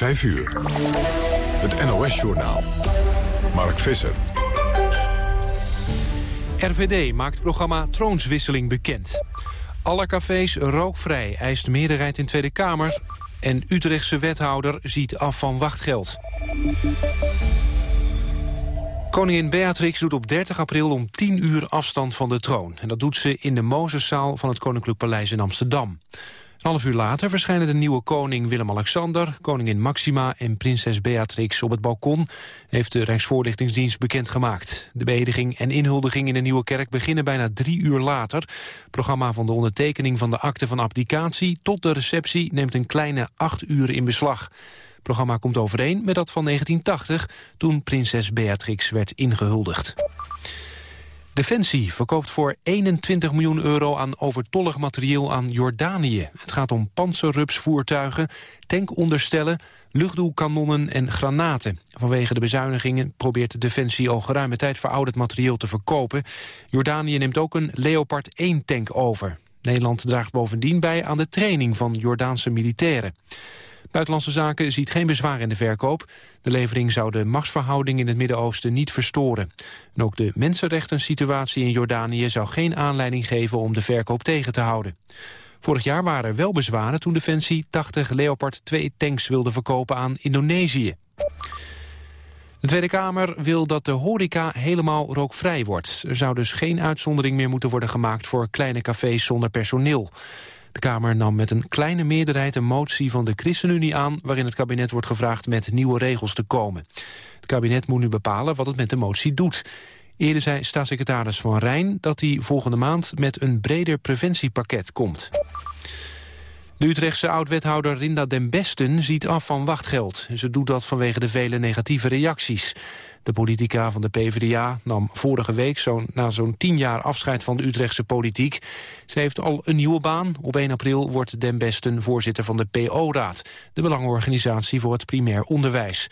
5 uur. Het NOS-journaal. Mark Visser. RVD maakt programma Troonswisseling bekend. Alle cafés rookvrij, eist meerderheid in Tweede Kamer... en Utrechtse wethouder ziet af van wachtgeld. Koningin Beatrix doet op 30 april om 10 uur afstand van de troon. En dat doet ze in de Mozeszaal van het Koninklijk Paleis in Amsterdam. Een half uur later verschijnen de nieuwe koning Willem-Alexander... koningin Maxima en prinses Beatrix op het balkon... heeft de Rijksvoorlichtingsdienst bekendgemaakt. De beëdiging en inhuldiging in de Nieuwe Kerk beginnen bijna drie uur later. Het programma van de ondertekening van de akte van abdicatie... tot de receptie neemt een kleine acht uur in beslag. Het programma komt overeen met dat van 1980... toen prinses Beatrix werd ingehuldigd. Defensie verkoopt voor 21 miljoen euro aan overtollig materieel aan Jordanië. Het gaat om panzerrupsvoertuigen, tankonderstellen, luchtdoelkanonnen en granaten. Vanwege de bezuinigingen probeert Defensie al geruime tijd verouderd materieel te verkopen. Jordanië neemt ook een Leopard 1-tank over. Nederland draagt bovendien bij aan de training van Jordaanse militairen. Buitenlandse Zaken ziet geen bezwaar in de verkoop. De levering zou de machtsverhouding in het Midden-Oosten niet verstoren. En ook de mensenrechten situatie in Jordanië zou geen aanleiding geven om de verkoop tegen te houden. Vorig jaar waren er wel bezwaren toen Defensie 80 Leopard 2 tanks wilde verkopen aan Indonesië. De Tweede Kamer wil dat de horeca helemaal rookvrij wordt. Er zou dus geen uitzondering meer moeten worden gemaakt voor kleine cafés zonder personeel. De Kamer nam met een kleine meerderheid een motie van de ChristenUnie aan... waarin het kabinet wordt gevraagd met nieuwe regels te komen. Het kabinet moet nu bepalen wat het met de motie doet. Eerder zei staatssecretaris Van Rijn dat hij volgende maand... met een breder preventiepakket komt. De Utrechtse oud-wethouder Rinda den Besten ziet af van wachtgeld. Ze doet dat vanwege de vele negatieve reacties. De politica van de PvdA nam vorige week zo, na zo'n tien jaar afscheid van de Utrechtse politiek. Ze heeft al een nieuwe baan. Op 1 april wordt Den Besten voorzitter van de PO-raad, de belangenorganisatie voor het primair onderwijs.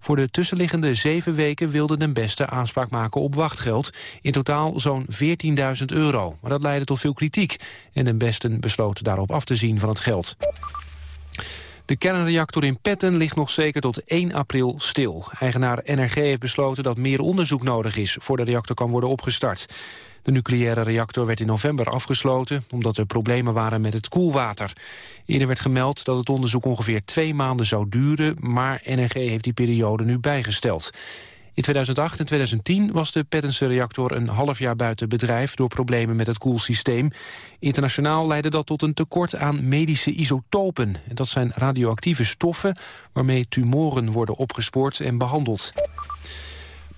Voor de tussenliggende zeven weken wilde Den Beste aanspraak maken op wachtgeld. In totaal zo'n 14.000 euro. Maar dat leidde tot veel kritiek. En Den Besten besloot daarop af te zien van het geld. De kernreactor in Petten ligt nog zeker tot 1 april stil. Eigenaar NRG heeft besloten dat meer onderzoek nodig is... voordat de reactor kan worden opgestart. De nucleaire reactor werd in november afgesloten... omdat er problemen waren met het koelwater. Eerder werd gemeld dat het onderzoek ongeveer twee maanden zou duren... maar NRG heeft die periode nu bijgesteld. In 2008 en 2010 was de Pettense reactor een half jaar buiten bedrijf... door problemen met het koelsysteem. Internationaal leidde dat tot een tekort aan medische isotopen. En dat zijn radioactieve stoffen waarmee tumoren worden opgespoord en behandeld.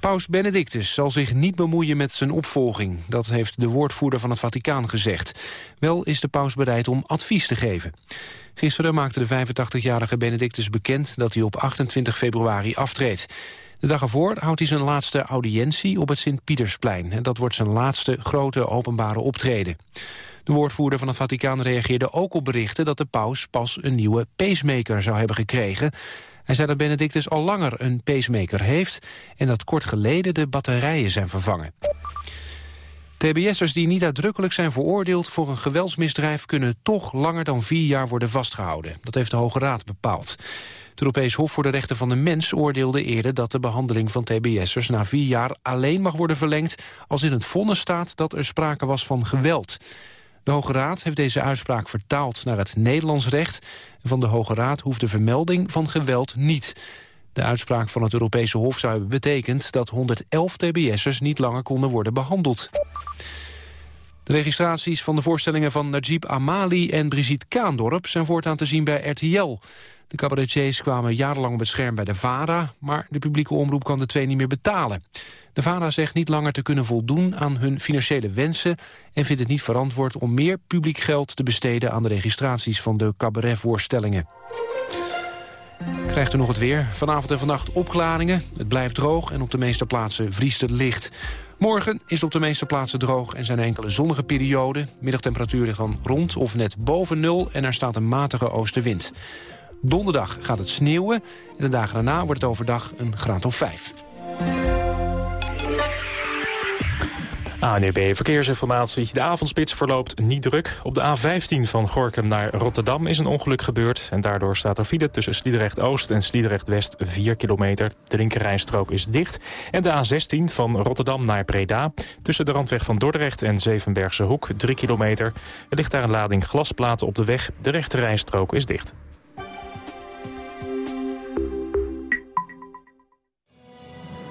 Paus Benedictus zal zich niet bemoeien met zijn opvolging. Dat heeft de woordvoerder van het Vaticaan gezegd. Wel is de paus bereid om advies te geven. Gisteren maakte de 85-jarige Benedictus bekend dat hij op 28 februari aftreedt. De dag ervoor houdt hij zijn laatste audiëntie op het Sint-Pietersplein. En dat wordt zijn laatste grote openbare optreden. De woordvoerder van het Vaticaan reageerde ook op berichten... dat de paus pas een nieuwe pacemaker zou hebben gekregen. Hij zei dat Benedictus al langer een pacemaker heeft... en dat kort geleden de batterijen zijn vervangen. TBS'ers die niet uitdrukkelijk zijn veroordeeld voor een geweldsmisdrijf... kunnen toch langer dan vier jaar worden vastgehouden. Dat heeft de Hoge Raad bepaald. Het Europees Hof voor de Rechten van de Mens oordeelde eerder dat de behandeling van TBS'ers na vier jaar alleen mag worden verlengd als in het vonnis staat dat er sprake was van geweld. De Hoge Raad heeft deze uitspraak vertaald naar het Nederlands recht. Van de Hoge Raad hoeft de vermelding van geweld niet. De uitspraak van het Europese Hof zou hebben betekend dat 111 TBS'ers niet langer konden worden behandeld. De registraties van de voorstellingen van Najib Amali en Brigitte Kaandorp zijn voortaan te zien bij RTL. De cabaretiers kwamen jarenlang op het scherm bij de VARA... maar de publieke omroep kan de twee niet meer betalen. De VARA zegt niet langer te kunnen voldoen aan hun financiële wensen... en vindt het niet verantwoord om meer publiek geld te besteden... aan de registraties van de cabaretvoorstellingen. Krijgt u nog het weer. Vanavond en vannacht opklaringen. Het blijft droog en op de meeste plaatsen vriest het licht. Morgen is het op de meeste plaatsen droog en zijn enkele zonnige perioden. Middagtemperatuur ligt dan rond of net boven nul en er staat een matige oostenwind. Donderdag gaat het sneeuwen en de dagen daarna wordt het overdag een graad of 5. ANEB Verkeersinformatie. De avondspits verloopt niet druk. Op de A15 van Gorkum naar Rotterdam is een ongeluk gebeurd. En daardoor staat er file tussen Sliedrecht-Oost en Sliedrecht-West 4 kilometer. De linkerrijstrook is dicht. En de A16 van Rotterdam naar Breda. Tussen de randweg van Dordrecht en Zevenbergse Hoek 3 kilometer. Er ligt daar een lading glasplaten op de weg. De rechterrijstrook is dicht.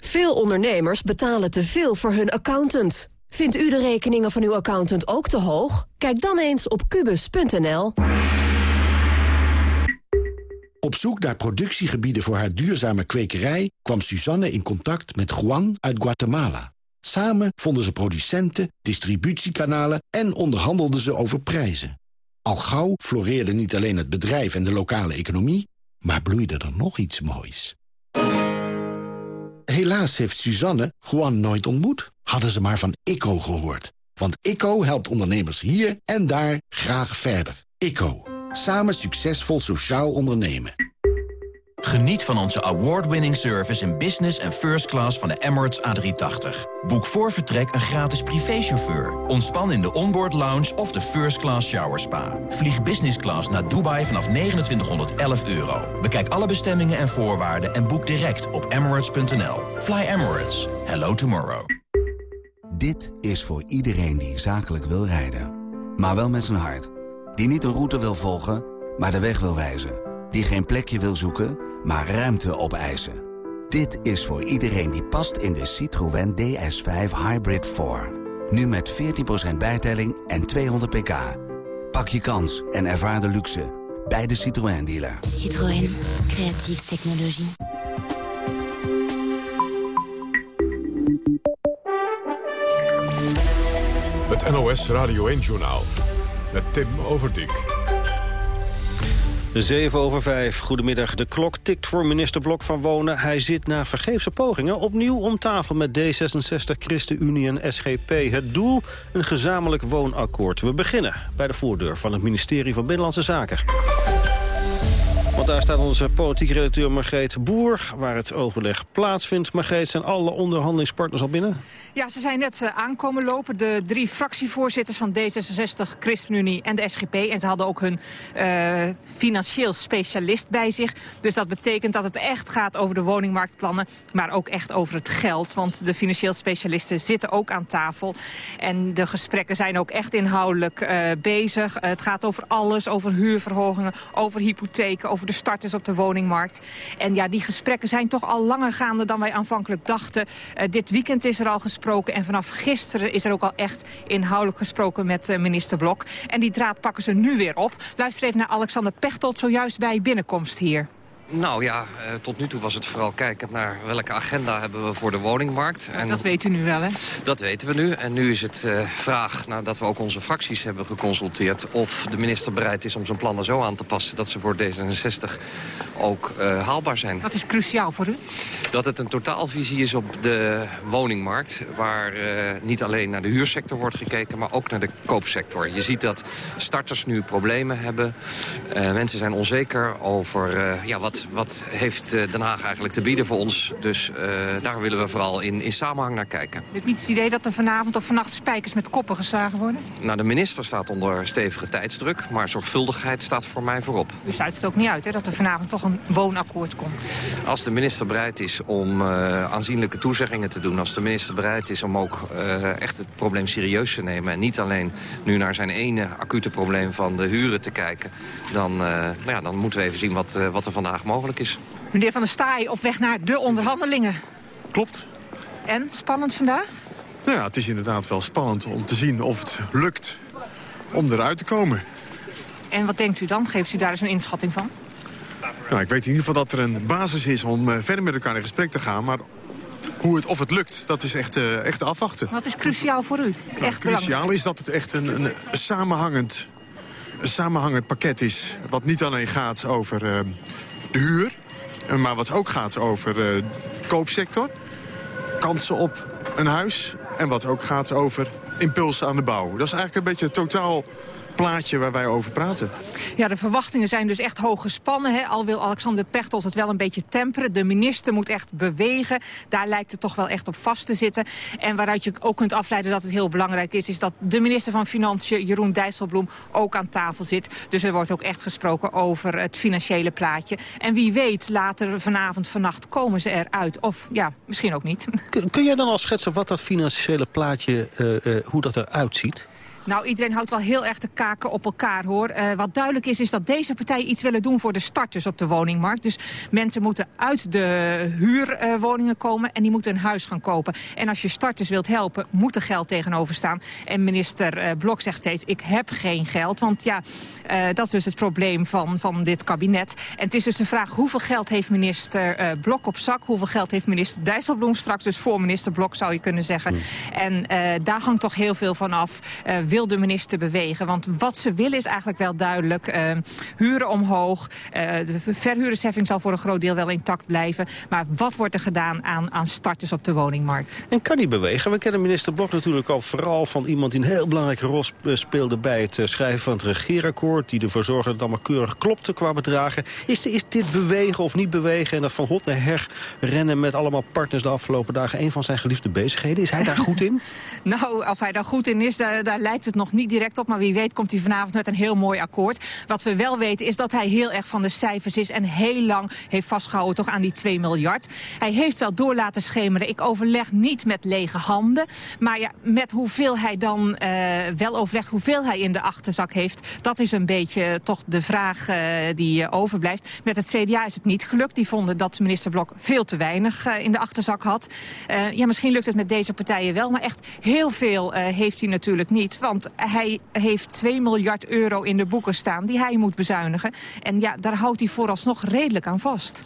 Veel ondernemers betalen te veel voor hun accountant. Vindt u de rekeningen van uw accountant ook te hoog? Kijk dan eens op kubus.nl. Op zoek naar productiegebieden voor haar duurzame kwekerij... kwam Suzanne in contact met Juan uit Guatemala. Samen vonden ze producenten, distributiekanalen... en onderhandelden ze over prijzen. Al gauw floreerde niet alleen het bedrijf en de lokale economie... maar bloeide er nog iets moois. Helaas heeft Suzanne Juan nooit ontmoet. Hadden ze maar van ICO gehoord. Want ICO helpt ondernemers hier en daar graag verder. ICO. Samen succesvol sociaal ondernemen. Geniet van onze award-winning service in business en first class van de Emirates A380. Boek voor vertrek een gratis privéchauffeur. Ontspan in de onboard lounge of de first class shower spa. Vlieg business class naar Dubai vanaf 2911 euro. Bekijk alle bestemmingen en voorwaarden en boek direct op emirates.nl. Fly Emirates. Hello tomorrow. Dit is voor iedereen die zakelijk wil rijden. Maar wel met zijn hart. Die niet een route wil volgen, maar de weg wil wijzen. Die geen plekje wil zoeken, maar ruimte opeisen. Dit is voor iedereen die past in de Citroën DS5 Hybrid 4. Nu met 14% bijtelling en 200 pk. Pak je kans en ervaar de luxe bij de Citroën dealer. Citroën, creatieve technologie. Het NOS Radio 1-journaal met Tim Overdijk. 7 over 5. Goedemiddag. De klok tikt voor minister Blok van Wonen. Hij zit na vergeefse pogingen opnieuw om tafel met D66, ChristenUnie en SGP. Het doel? Een gezamenlijk woonakkoord. We beginnen bij de voordeur van het ministerie van Binnenlandse Zaken. Want daar staat onze politieke redacteur Margreet Boer... waar het overleg plaatsvindt. Margreet, zijn alle onderhandelingspartners al binnen? Ja, ze zijn net uh, aankomen lopen. De drie fractievoorzitters van D66, ChristenUnie en de SGP. En ze hadden ook hun uh, financieel specialist bij zich. Dus dat betekent dat het echt gaat over de woningmarktplannen... maar ook echt over het geld. Want de financieel specialisten zitten ook aan tafel. En de gesprekken zijn ook echt inhoudelijk uh, bezig. het gaat over alles, over huurverhogingen, over hypotheken... over de starters op de woningmarkt. En ja, die gesprekken zijn toch al langer gaande dan wij aanvankelijk dachten. Uh, dit weekend is er al gesproken en vanaf gisteren is er ook al echt inhoudelijk gesproken met uh, minister Blok. En die draad pakken ze nu weer op. Luister even naar Alexander Pechtold zojuist bij binnenkomst hier. Nou ja, uh, tot nu toe was het vooral kijkend naar welke agenda hebben we voor de woningmarkt. En dat weet u nu wel, hè? Dat weten we nu. En nu is het uh, vraag, nadat we ook onze fracties hebben geconsulteerd... of de minister bereid is om zijn plannen zo aan te passen... dat ze voor D66 ook uh, haalbaar zijn. Wat is cruciaal voor u? Dat het een totaalvisie is op de woningmarkt... waar niet alleen naar de huursector wordt gekeken, maar ook naar de koopsector. Je ziet dat starters nu problemen hebben. mensen zijn onzeker over ja, wat wat heeft eh, Den Haag eigenlijk te bieden voor ons. Dus uh, daar willen we vooral in, in samenhang naar kijken. Heb niet het idee dat er vanavond of vannacht spijkers met koppen geslagen worden? Nou, de minister staat onder stevige tijdsdruk, maar zorgvuldigheid staat voor mij voorop. U sluit het ook niet uit hè, dat er vanavond toch een woonakkoord komt? Als de minister bereid is om uh, aanzienlijke toezeggingen te doen... als de minister bereid is om ook uh, echt het probleem serieus te nemen... en niet alleen nu naar zijn ene acute probleem van de huren te kijken... dan, nou ja, dan moeten we even zien wat, wat er vandaag mogelijk is. Meneer Van der Staaij, op weg naar de onderhandelingen. Klopt. En, spannend vandaag? Nou ja, het is inderdaad wel spannend om te zien of het lukt om eruit te komen. En wat denkt u dan? Geeft u daar eens een inschatting van? Nou, ik weet in ieder geval dat er een basis is om uh, verder met elkaar in gesprek te gaan. Maar hoe het, of het lukt, dat is echt, uh, echt afwachten. Wat is cruciaal voor u? Nou, echt cruciaal is dat het echt een, een, samenhangend, een samenhangend pakket is. Wat niet alleen gaat over uh, de huur, maar wat ook gaat over de koopsector. Kansen op een huis en wat ook gaat over impulsen aan de bouw. Dat is eigenlijk een beetje totaal plaatje waar wij over praten. Ja, de verwachtingen zijn dus echt hoog gespannen. Hè? Al wil Alexander Pechtold het wel een beetje temperen. De minister moet echt bewegen. Daar lijkt het toch wel echt op vast te zitten. En waaruit je ook kunt afleiden dat het heel belangrijk is... is dat de minister van Financiën, Jeroen Dijsselbloem, ook aan tafel zit. Dus er wordt ook echt gesproken over het financiële plaatje. En wie weet, later vanavond, vannacht komen ze eruit. Of ja, misschien ook niet. Kun, kun jij dan al schetsen wat dat financiële plaatje, uh, uh, hoe dat eruit ziet? Nou, iedereen houdt wel heel erg de kaken op elkaar, hoor. Uh, wat duidelijk is, is dat deze partijen iets willen doen voor de starters op de woningmarkt. Dus mensen moeten uit de huurwoningen komen en die moeten een huis gaan kopen. En als je starters wilt helpen, moet er geld tegenover staan. En minister uh, Blok zegt steeds, ik heb geen geld. Want ja, dat is dus het probleem van, van dit kabinet. En het is dus de vraag, hoeveel geld heeft minister Blok op zak? Hoeveel geld heeft minister Dijsselbloem straks? Dus voor minister Blok zou je kunnen zeggen. En daar hangt toch heel veel van af wil de minister bewegen? Want wat ze willen is eigenlijk wel duidelijk. Uh, huren omhoog, uh, de verhuurdersheffing zal voor een groot deel wel intact blijven. Maar wat wordt er gedaan aan, aan starters op de woningmarkt? En kan die bewegen? We kennen minister Blok natuurlijk al vooral van iemand die een heel belangrijke rol speelde... bij het schrijven van het regeerakkoord. Die ervoor zorgde dat het allemaal keurig klopte qua bedragen. Is, is dit bewegen of niet bewegen en dat van hot naar her rennen met allemaal partners de afgelopen dagen... een van zijn geliefde bezigheden? Is hij daar goed in? nou, of hij daar goed in is, daar, daar lijkt het nog niet direct op. Maar wie weet komt hij vanavond met een heel mooi akkoord. Wat we wel weten is dat hij heel erg van de cijfers is. En heel lang heeft vastgehouden toch aan die 2 miljard. Hij heeft wel door laten schemeren. Ik overleg niet met lege handen. Maar ja, met hoeveel hij dan uh, wel overlegt. Hoeveel hij in de achterzak heeft. Dat is een beetje toch de vraag uh, die uh, overblijft. Met het CDA is het niet gelukt. Die vonden dat minister Blok veel te weinig in de achterzak had. ja, misschien lukt het met deze partijen wel. Maar echt heel veel heeft hij natuurlijk niet. Want hij heeft 2 miljard euro in de boeken staan die hij moet bezuinigen. En ja, daar houdt hij vooralsnog redelijk aan vast.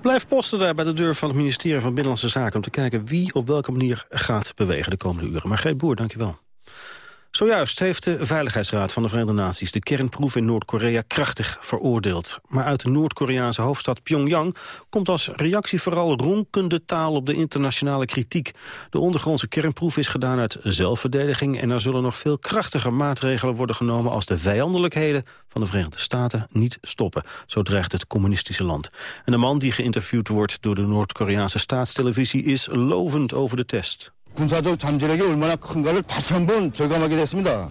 Blijf posten daar bij de deur van het ministerie van Binnenlandse Zaken... om te kijken wie op welke manier gaat bewegen de komende uren. Margreet Boer, dankjewel. Zojuist heeft de Veiligheidsraad van de Verenigde Naties de kernproef in Noord-Korea krachtig veroordeeld. Maar uit de Noord-Koreaanse hoofdstad Pyongyang komt als reactie vooral ronkende taal op de internationale kritiek. De ondergrondse kernproef is gedaan uit zelfverdediging en er zullen nog veel krachtiger maatregelen worden genomen als de vijandelijkheden van de Verenigde Staten niet stoppen. Zo dreigt het communistische land. En de man die geïnterviewd wordt door de Noord-Koreaanse staatstelevisie is lovend over de test. 군사적 잠재력이 얼마나 큰가를 다시 한번 절감하게 됐습니다.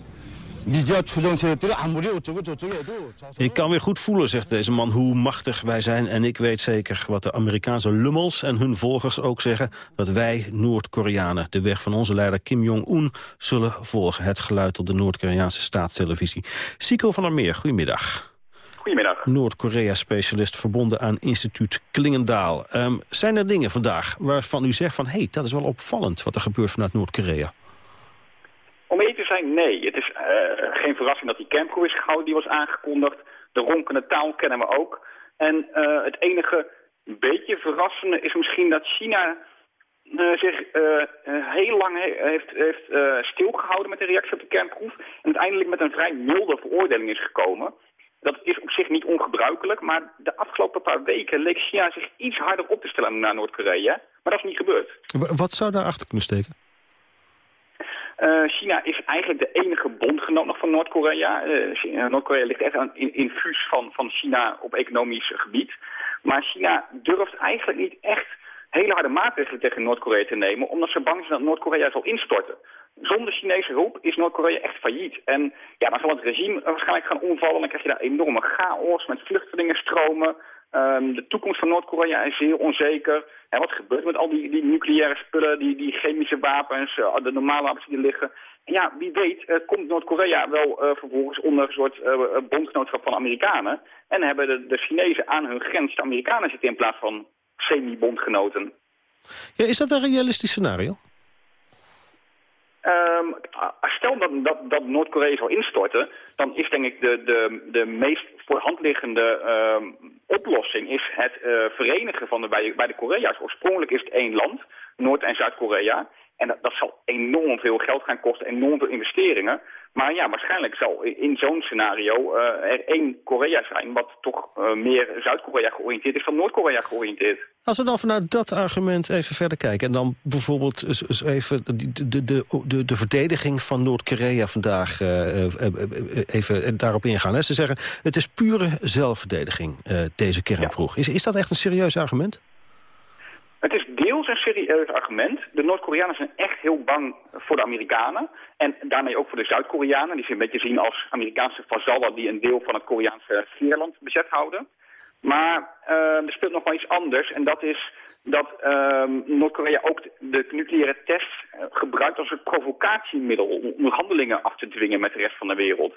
Ik kan weer goed voelen, zegt deze man, hoe machtig wij zijn. En ik weet zeker wat de Amerikaanse lummels en hun volgers ook zeggen... dat wij, Noord-Koreanen, de weg van onze leider Kim Jong-un... zullen volgen. Het geluid op de Noord-Koreaanse staatstelevisie. Sico van der Meer, goedemiddag. Goedemiddag. Noord-Korea-specialist verbonden aan instituut Klingendaal. Um, zijn er dingen vandaag waarvan u zegt van... hé, hey, dat is wel opvallend wat er gebeurt vanuit Noord-Korea? Om eerlijk te zijn, nee. Het is uh, geen verrassing dat die campgroep is gehouden. Die was aangekondigd. De ronkende taal kennen we ook. En uh, het enige beetje verrassende is misschien dat China... Uh, zich heel lang he heeft, heeft stilgehouden met de reactie op de kernproef... en uiteindelijk met een vrij milde veroordeling is gekomen... Dat is op zich niet ongebruikelijk, maar de afgelopen paar weken leek China zich iets harder op te stellen naar Noord-Korea. Maar dat is niet gebeurd. Wat zou daar achter kunnen steken? Uh, China is eigenlijk de enige bondgenoot nog van Noord-Korea. Uh, Noord-Korea ligt echt aan, in infuus van, van China op economisch gebied. Maar China durft eigenlijk niet echt hele harde maatregelen tegen Noord-Korea te nemen... omdat ze bang zijn dat Noord-Korea zal instorten. Zonder Chinese hulp is Noord-Korea echt failliet. En ja, dan zal het regime waarschijnlijk gaan omvallen. Dan krijg je daar enorme chaos met vluchtelingenstromen. Um, de toekomst van Noord-Korea is zeer onzeker. En wat gebeurt met al die, die nucleaire spullen, die, die chemische wapens, uh, de normale wapens die er liggen? En ja, wie weet uh, komt Noord-Korea wel uh, vervolgens onder een soort bondgenootschap van Amerikanen. En hebben de, de Chinezen aan hun grens de Amerikanen zitten in plaats van semi-bondgenoten. Ja, is dat een realistisch scenario? Um, stel dat, dat, dat Noord-Korea zou instorten, dan is denk ik de, de, de meest voor hand liggende um, oplossing is het uh, verenigen van de beide Korea's. Oorspronkelijk is het één land, Noord- en Zuid-Korea. En dat, dat, zal enorm veel geld gaan kosten, enorm veel investeringen. Maar ja, waarschijnlijk zal in zo'n scenario uh, er één Korea zijn... wat toch uh, meer Zuid-Korea georiënteerd is dan Noord-Korea georiënteerd. Als we dan vanuit dat argument even verder kijken... en dan bijvoorbeeld even de, de, de, de, de verdediging van Noord-Korea vandaag uh, even daarop ingaan. Hè? Ze zeggen, het is pure zelfverdediging, deze kernproef. Is, is dat echt een serieus argument? Het is deels een serieus argument. De Noord-Koreanen zijn echt heel bang voor de Amerikanen. En daarmee ook voor de Zuid-Koreanen. Die ze een beetje zien als Amerikaanse vazallen die een deel van het Koreaanse veerland bezet houden. Maar uh, er speelt nog wel iets anders. En dat is dat uh, Noord-Korea ook de nucleaire test gebruikt als een provocatiemiddel... om onderhandelingen af te dwingen met de rest van de wereld.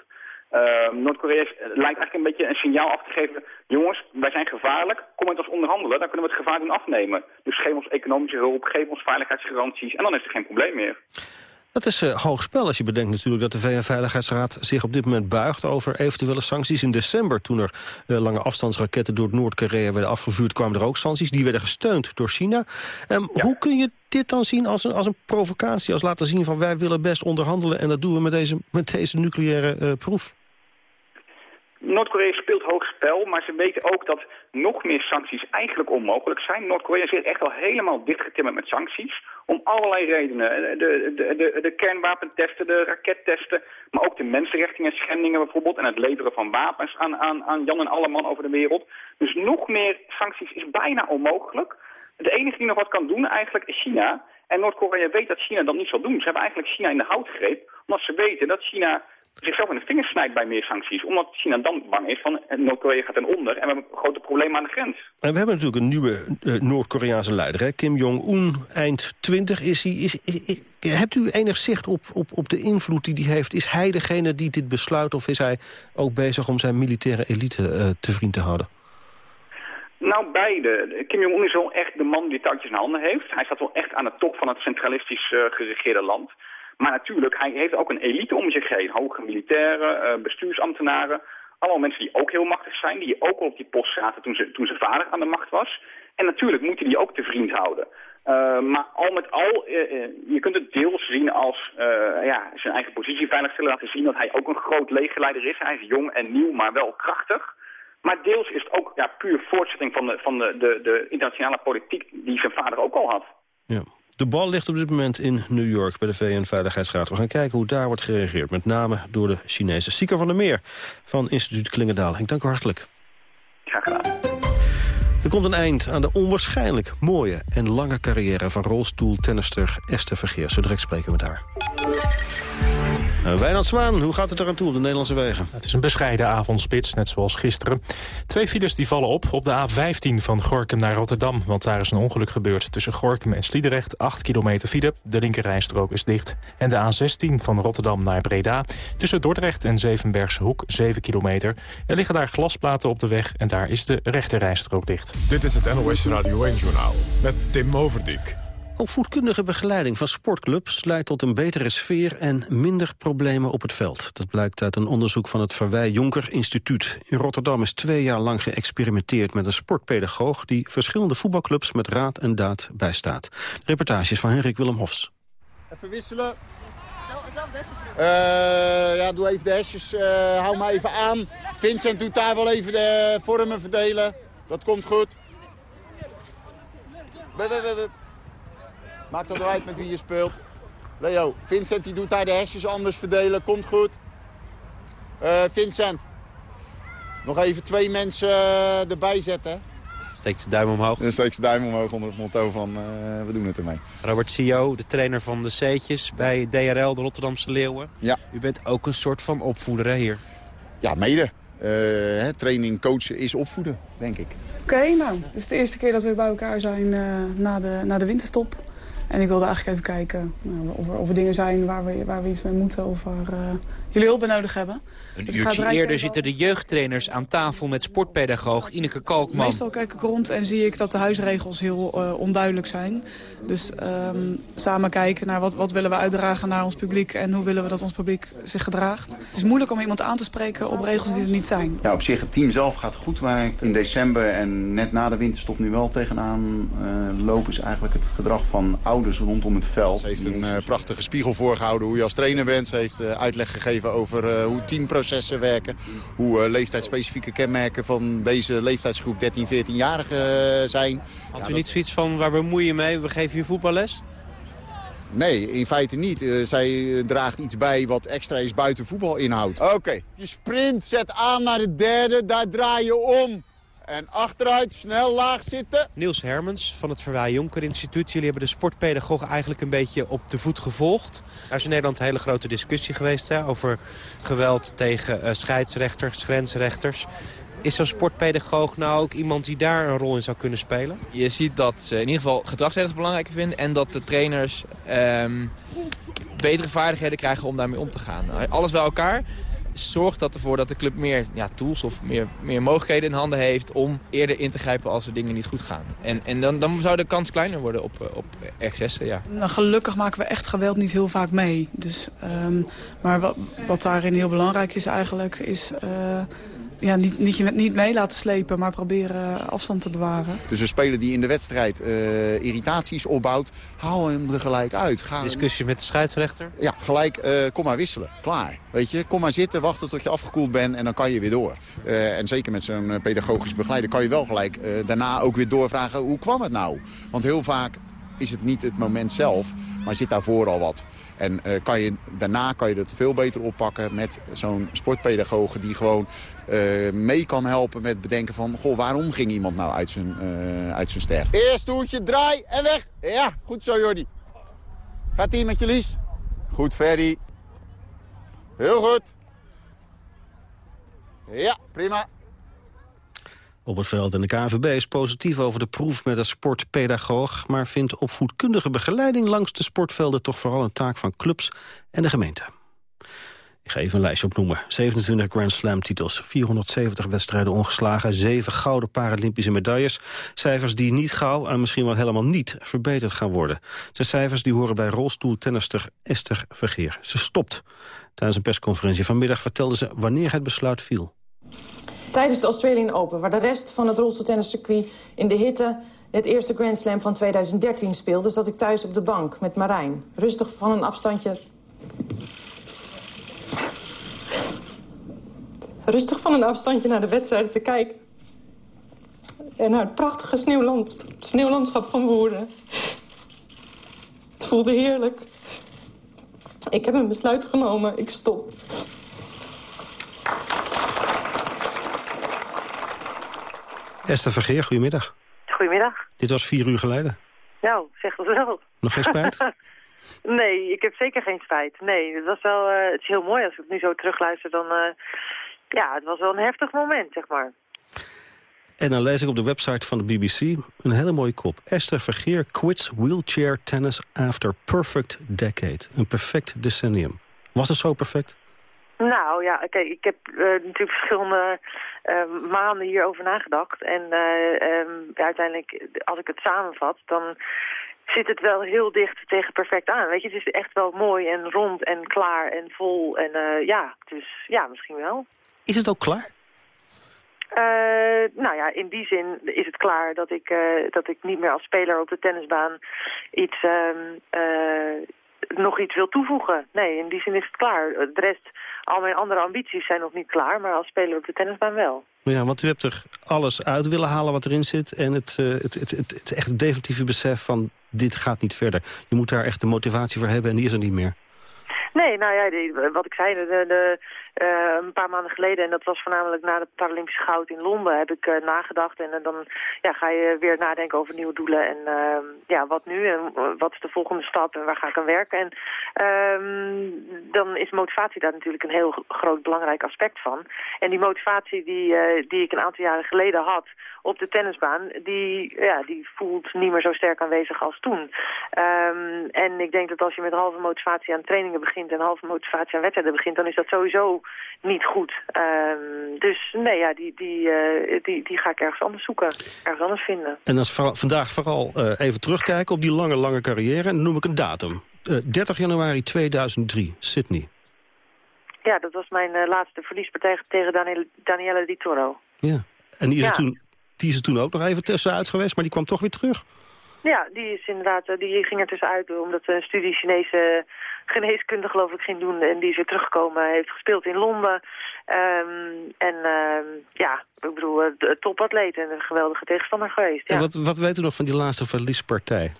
Uh, Noord-Korea lijkt eigenlijk een beetje een signaal af te geven... jongens, wij zijn gevaarlijk, kom met ons onderhandelen, dan kunnen we het gevaar doen afnemen. Dus geef ons economische hulp, geef ons veiligheidsgaranties en dan is er geen probleem meer. Dat is uh, hoog spel als je bedenkt natuurlijk dat de VN-veiligheidsraad zich op dit moment buigt over eventuele sancties. In december, toen er uh, lange afstandsraketten door Noord-Korea werden afgevuurd, kwamen er ook sancties. Die werden gesteund door China. Um, ja. Hoe kun je dit dan zien als een, als een provocatie, als laten zien van wij willen best onderhandelen en dat doen we met deze, met deze nucleaire uh, proef? Noord-Korea speelt hoog spel, maar ze weten ook dat nog meer sancties eigenlijk onmogelijk zijn. Noord-Korea zit echt al helemaal dichtgetimmerd met sancties. Om allerlei redenen. De, de, de, de kernwapentesten, de rakettesten, maar ook de mensenrechten schendingen bijvoorbeeld. En het leveren van wapens aan, aan, aan Jan en Alleman over de wereld. Dus nog meer sancties is bijna onmogelijk. De enige die nog wat kan doen eigenlijk is China. En Noord-Korea weet dat China dat niet zal doen. Ze hebben eigenlijk China in de houtgreep, omdat ze weten dat China zichzelf in de vingers snijdt bij meer sancties. Omdat China dan bang is van Noord-Korea gaat ten onder en we hebben grote problemen aan de grens. En we hebben natuurlijk een nieuwe uh, Noord-Koreaanse leider, hè? Kim Jong-un, eind 20 is hij. Is, is, is, hebt u enig zicht op, op, op de invloed die hij heeft? Is hij degene die dit besluit of is hij ook bezig om zijn militaire elite uh, te vriend te houden? Nou, beide. Kim Jong-un is wel echt de man die touwtjes in handen heeft. Hij staat wel echt aan de top van het centralistisch uh, geregeerde land. Maar natuurlijk, hij heeft ook een elite om zich heen. Hoge militairen, uh, bestuursambtenaren. Allemaal mensen die ook heel machtig zijn. Die ook al op die post zaten toen, ze, toen zijn vader aan de macht was. En natuurlijk moet hij die ook te vriend houden. Uh, maar al met al, uh, je kunt het deels zien als ja, zijn eigen positie veiligstellen. Laten zien dat hij ook een groot legerleider is. Hij is jong en nieuw, maar wel krachtig. Maar deels is het ook ja, puur voortzetting van, de, van de, de, de internationale politiek die zijn vader ook al had. Ja. De bal ligt op dit moment in New York bij de VN-veiligheidsraad. We gaan kijken hoe daar wordt gereageerd. Met name door de Chinese Sieker van der Meer van instituut Klingendaal. Ik dank u hartelijk. Graag gedaan. Er komt een eind aan de onwaarschijnlijk mooie en lange carrière... van rolstoeltennister Esther Vergeer. Zo direct spreken we met haar. Uh, Wijnand Zwaan, hoe gaat het er aan toe op de Nederlandse wegen? Het is een bescheiden avondspits, net zoals gisteren. Twee files die vallen op op de A15 van Gorkum naar Rotterdam. Want daar is een ongeluk gebeurd tussen Gorkum en Sliedrecht. 8 kilometer file, de linkerrijstrook is dicht. En de A16 van Rotterdam naar Breda. Tussen Dordrecht en Zevenbergse Hoek, 7 kilometer. Er liggen daar glasplaten op de weg en daar is de rechterrijstrook dicht. Dit is het NOS Radio 1-journaal met Tim Overdijk. Opvoedkundige begeleiding van sportclubs leidt tot een betere sfeer en minder problemen op het veld. Dat blijkt uit een onderzoek van het Verwij Jonker Instituut. In Rotterdam is twee jaar lang geëxperimenteerd met een sportpedagoog die verschillende voetbalclubs met raad en daad bijstaat. De reportages van Henrik Willem Hofs. Even wisselen. Uh, ja, doe even de hesjes. Uh, hou me even aan. Vincent doet daar wel even de vormen verdelen. Dat komt goed. Maakt dat uit met wie je speelt. Leo, Vincent die doet daar de hesjes anders verdelen. Komt goed. Uh, Vincent. Nog even twee mensen uh, erbij zetten. Steekt zijn duim omhoog. Dan steekt zijn duim omhoog onder het motto van uh, we doen het ermee. Robert Sio, de trainer van de C'tjes bij DRL, de Rotterdamse Leeuwen. Ja. U bent ook een soort van opvoeder hè, hier. Ja, mede. training, coachen is opvoeden, denk ik. Oké, okay, nou, het is de eerste keer dat we bij elkaar zijn na, de, na de winterstop. En ik wilde eigenlijk even kijken nou, of, er, dingen zijn waar we, waar we iets mee moeten. Of waar, uh, jullie hulp nodig hebben. Een Dus ik ga uurtje eerder zitten de jeugdtrainers aan tafel met sportpedagoog Ineke Kalkman. Meestal kijk ik rond en zie ik dat de huisregels heel eh, onduidelijk zijn. Dus ehm, samen kijken naar wat, wat willen we uitdragen naar ons publiek... en hoe willen we dat ons publiek zich gedraagt. Het is moeilijk om iemand aan te spreken op regels die er niet zijn. Ja, op zich, het team zelf gaat goed waar ik in december en net na de winterstop nu wel tegenaan uh, lopen... is eigenlijk het gedrag van ouders rondom het veld. Ze heeft een uh, prachtige spiegel voorgehouden hoe je als trainer bent. Ze heeft uh, uitleg gegeven over uh, hoe teamprocessen werken. Hoe leeftijdsspecifieke kenmerken van deze leeftijdsgroep 13, 14-jarigen zijn. Had u ja, niet zoiets van, waar bemoei je mee? We geven je voetballes? Nee, in feite niet. Uh, zij draagt iets bij wat extra is buiten voetbalinhoud. Oké, okay. je sprint, zet aan naar de derde, daar draai je om. En achteruit, snel laag zitten. Niels Hermans van het Verwaai Jonker Instituut. Jullie hebben de sportpedagoog eigenlijk een beetje op de voet gevolgd. Er is in Nederland een hele grote discussie geweest hè, over geweld tegen uh, scheidsrechters, grensrechters. Is zo'n sportpedagoog nou ook iemand die daar een rol in zou kunnen spelen? Je ziet dat ze in ieder geval gedragsregels belangrijker vinden... en dat de trainers um, betere vaardigheden krijgen om daarmee om te gaan. Alles bij elkaar zorgt dat ervoor dat de club meer ja, tools of meer, meer mogelijkheden in handen heeft... om eerder in te grijpen als er dingen niet goed gaan. En, en dan, dan zou de kans kleiner worden op, op excessen, ja. Nou, gelukkig maken we echt geweld niet heel vaak mee. Dus, um, maar wat, wat daarin heel belangrijk is eigenlijk... is uh, ja, niet, niet, niet mee laten slepen, maar proberen afstand te bewaren. Dus een speler die in de wedstrijd uh, irritaties opbouwt, haal hem er gelijk uit. Ga Discussie met de scheidsrechter? Ja, gelijk, uh, kom maar wisselen. Klaar. Weet je, kom maar zitten, wachten tot je afgekoeld bent en dan kan je weer door. Uh, en zeker met zo'n pedagogisch begeleider kan je wel gelijk daarna ook weer doorvragen, hoe kwam het nou? Want heel vaak is het niet het moment zelf, maar zit daarvoor al wat. En uh, kan je, daarna kan je het veel beter oppakken met zo'n sportpedagoge... die gewoon uh, mee kan helpen met bedenken van... goh, waarom ging iemand nou uit zijn, uh, uit zijn ster? Eerst hoedje, draai en weg. Ja, goed zo, Jordi. Gaat ie met je Lies? Goed, Ferry. Heel goed. Ja, prima. Op veld en de KNVB is positief over de proef met een sportpedagoog... maar vindt opvoedkundige begeleiding langs de sportvelden... toch vooral een taak van clubs en de gemeente. Ik ga even een lijstje opnoemen. 27 Grand Slam titels, 470 wedstrijden ongeslagen... 7 gouden Paralympische medailles. Cijfers die niet gauw en misschien wel helemaal niet verbeterd gaan worden. Het zijn cijfers die horen bij rolstoeltennister Esther Vergeer. Ze stopt. Tijdens een persconferentie vanmiddag vertelde ze wanneer het besluit viel. Tijdens de Australian Open, waar de rest van het rolstoeltenniscircuit in de hitte het eerste Grand Slam van 2013 speelde, zat ik thuis op de bank met Marijn. Rustig van een afstandje... Rustig van een afstandje naar de wedstrijden te kijken. En naar het prachtige sneeuwland, sneeuwlandschap van Woerden. Het voelde heerlijk. Ik heb een besluit genomen. Ik stop. Esther Vergeer, goedemiddag. Goedemiddag. Dit was vier uur geleden. Nou, zeg dat wel. Nog geen spijt? nee, ik heb zeker geen spijt. Nee, het was wel, uh, het is heel mooi als ik het nu zo terugluister. Dan, uh, ja, het was wel een heftig moment, zeg maar. En dan lees ik op de website van de BBC een hele mooie kop. Esther Vergeer quits wheelchair tennis after perfect decade. Een perfect decennium. Was het zo perfect? Nou ja, kijk, ik heb uh, natuurlijk verschillende uh, maanden hierover nagedacht. En uh, um, uiteindelijk, als ik het samenvat, dan zit het wel heel dicht tegen perfect aan. Weet je, het is echt wel mooi en rond en klaar en vol. En ja, dus ja, misschien wel. Is het ook klaar? Uh, nou ja, in die zin is het klaar dat ik, uh, dat ik niet meer als speler op de tennisbaan iets, uh, nog iets wil toevoegen. Nee, in die zin is het klaar. De rest, al mijn andere ambities zijn nog niet klaar, maar als speler op de tennisbaan wel. Ja, want u hebt er alles uit willen halen wat erin zit en het, het, het, het, het echt definitieve besef van dit gaat niet verder. Je moet daar echt de motivatie voor hebben en die is er niet meer. Nee, nou ja, die, wat ik zei, de, de, eh, een paar maanden geleden, en dat was voornamelijk na de Paralympische goud in Londen, heb ik uh, nagedacht. En uh, dan ja, ga je weer nadenken over nieuwe doelen. En ehm, ja, wat nu? En wat is de volgende stap? En waar ga ik aan werken? En ehm, dan is motivatie daar natuurlijk een heel groot belangrijk aspect van. En die motivatie die, die ik een aantal jaren geleden had op de tennisbaan, die, ja, die voelt niet meer zo sterk aanwezig als toen. Um, en ik denk dat als je met halve motivatie aan trainingen begint en halve motivatie aan wedstrijden begint, dan is dat sowieso niet goed. Um, dus nee, ja, die, die, uh, die, die ga ik ergens anders zoeken, ergens anders vinden. En als vandaag vooral uh, even terugkijken op die lange, lange carrière, en dan noem ik een datum. Uh, 30 januari 2003, Sydney. Ja, dat was mijn laatste verliespartij tegen Daniel, Daniela Di Toro. Ja, en die is, ja. er toen, die is er toen ook nog even tussenuit geweest, maar die kwam toch weer terug. Ja, die is inderdaad, die ging er tussenuit omdat ze een studie Chinese geneeskunde geloof ik ging doen. En die is weer teruggekomen, heeft gespeeld in Londen. Um, en um, ja, ik bedoel, topatleet en een geweldige tegenstander geweest. Ja. En wat, wat weet u nog van die laatste verliespartij?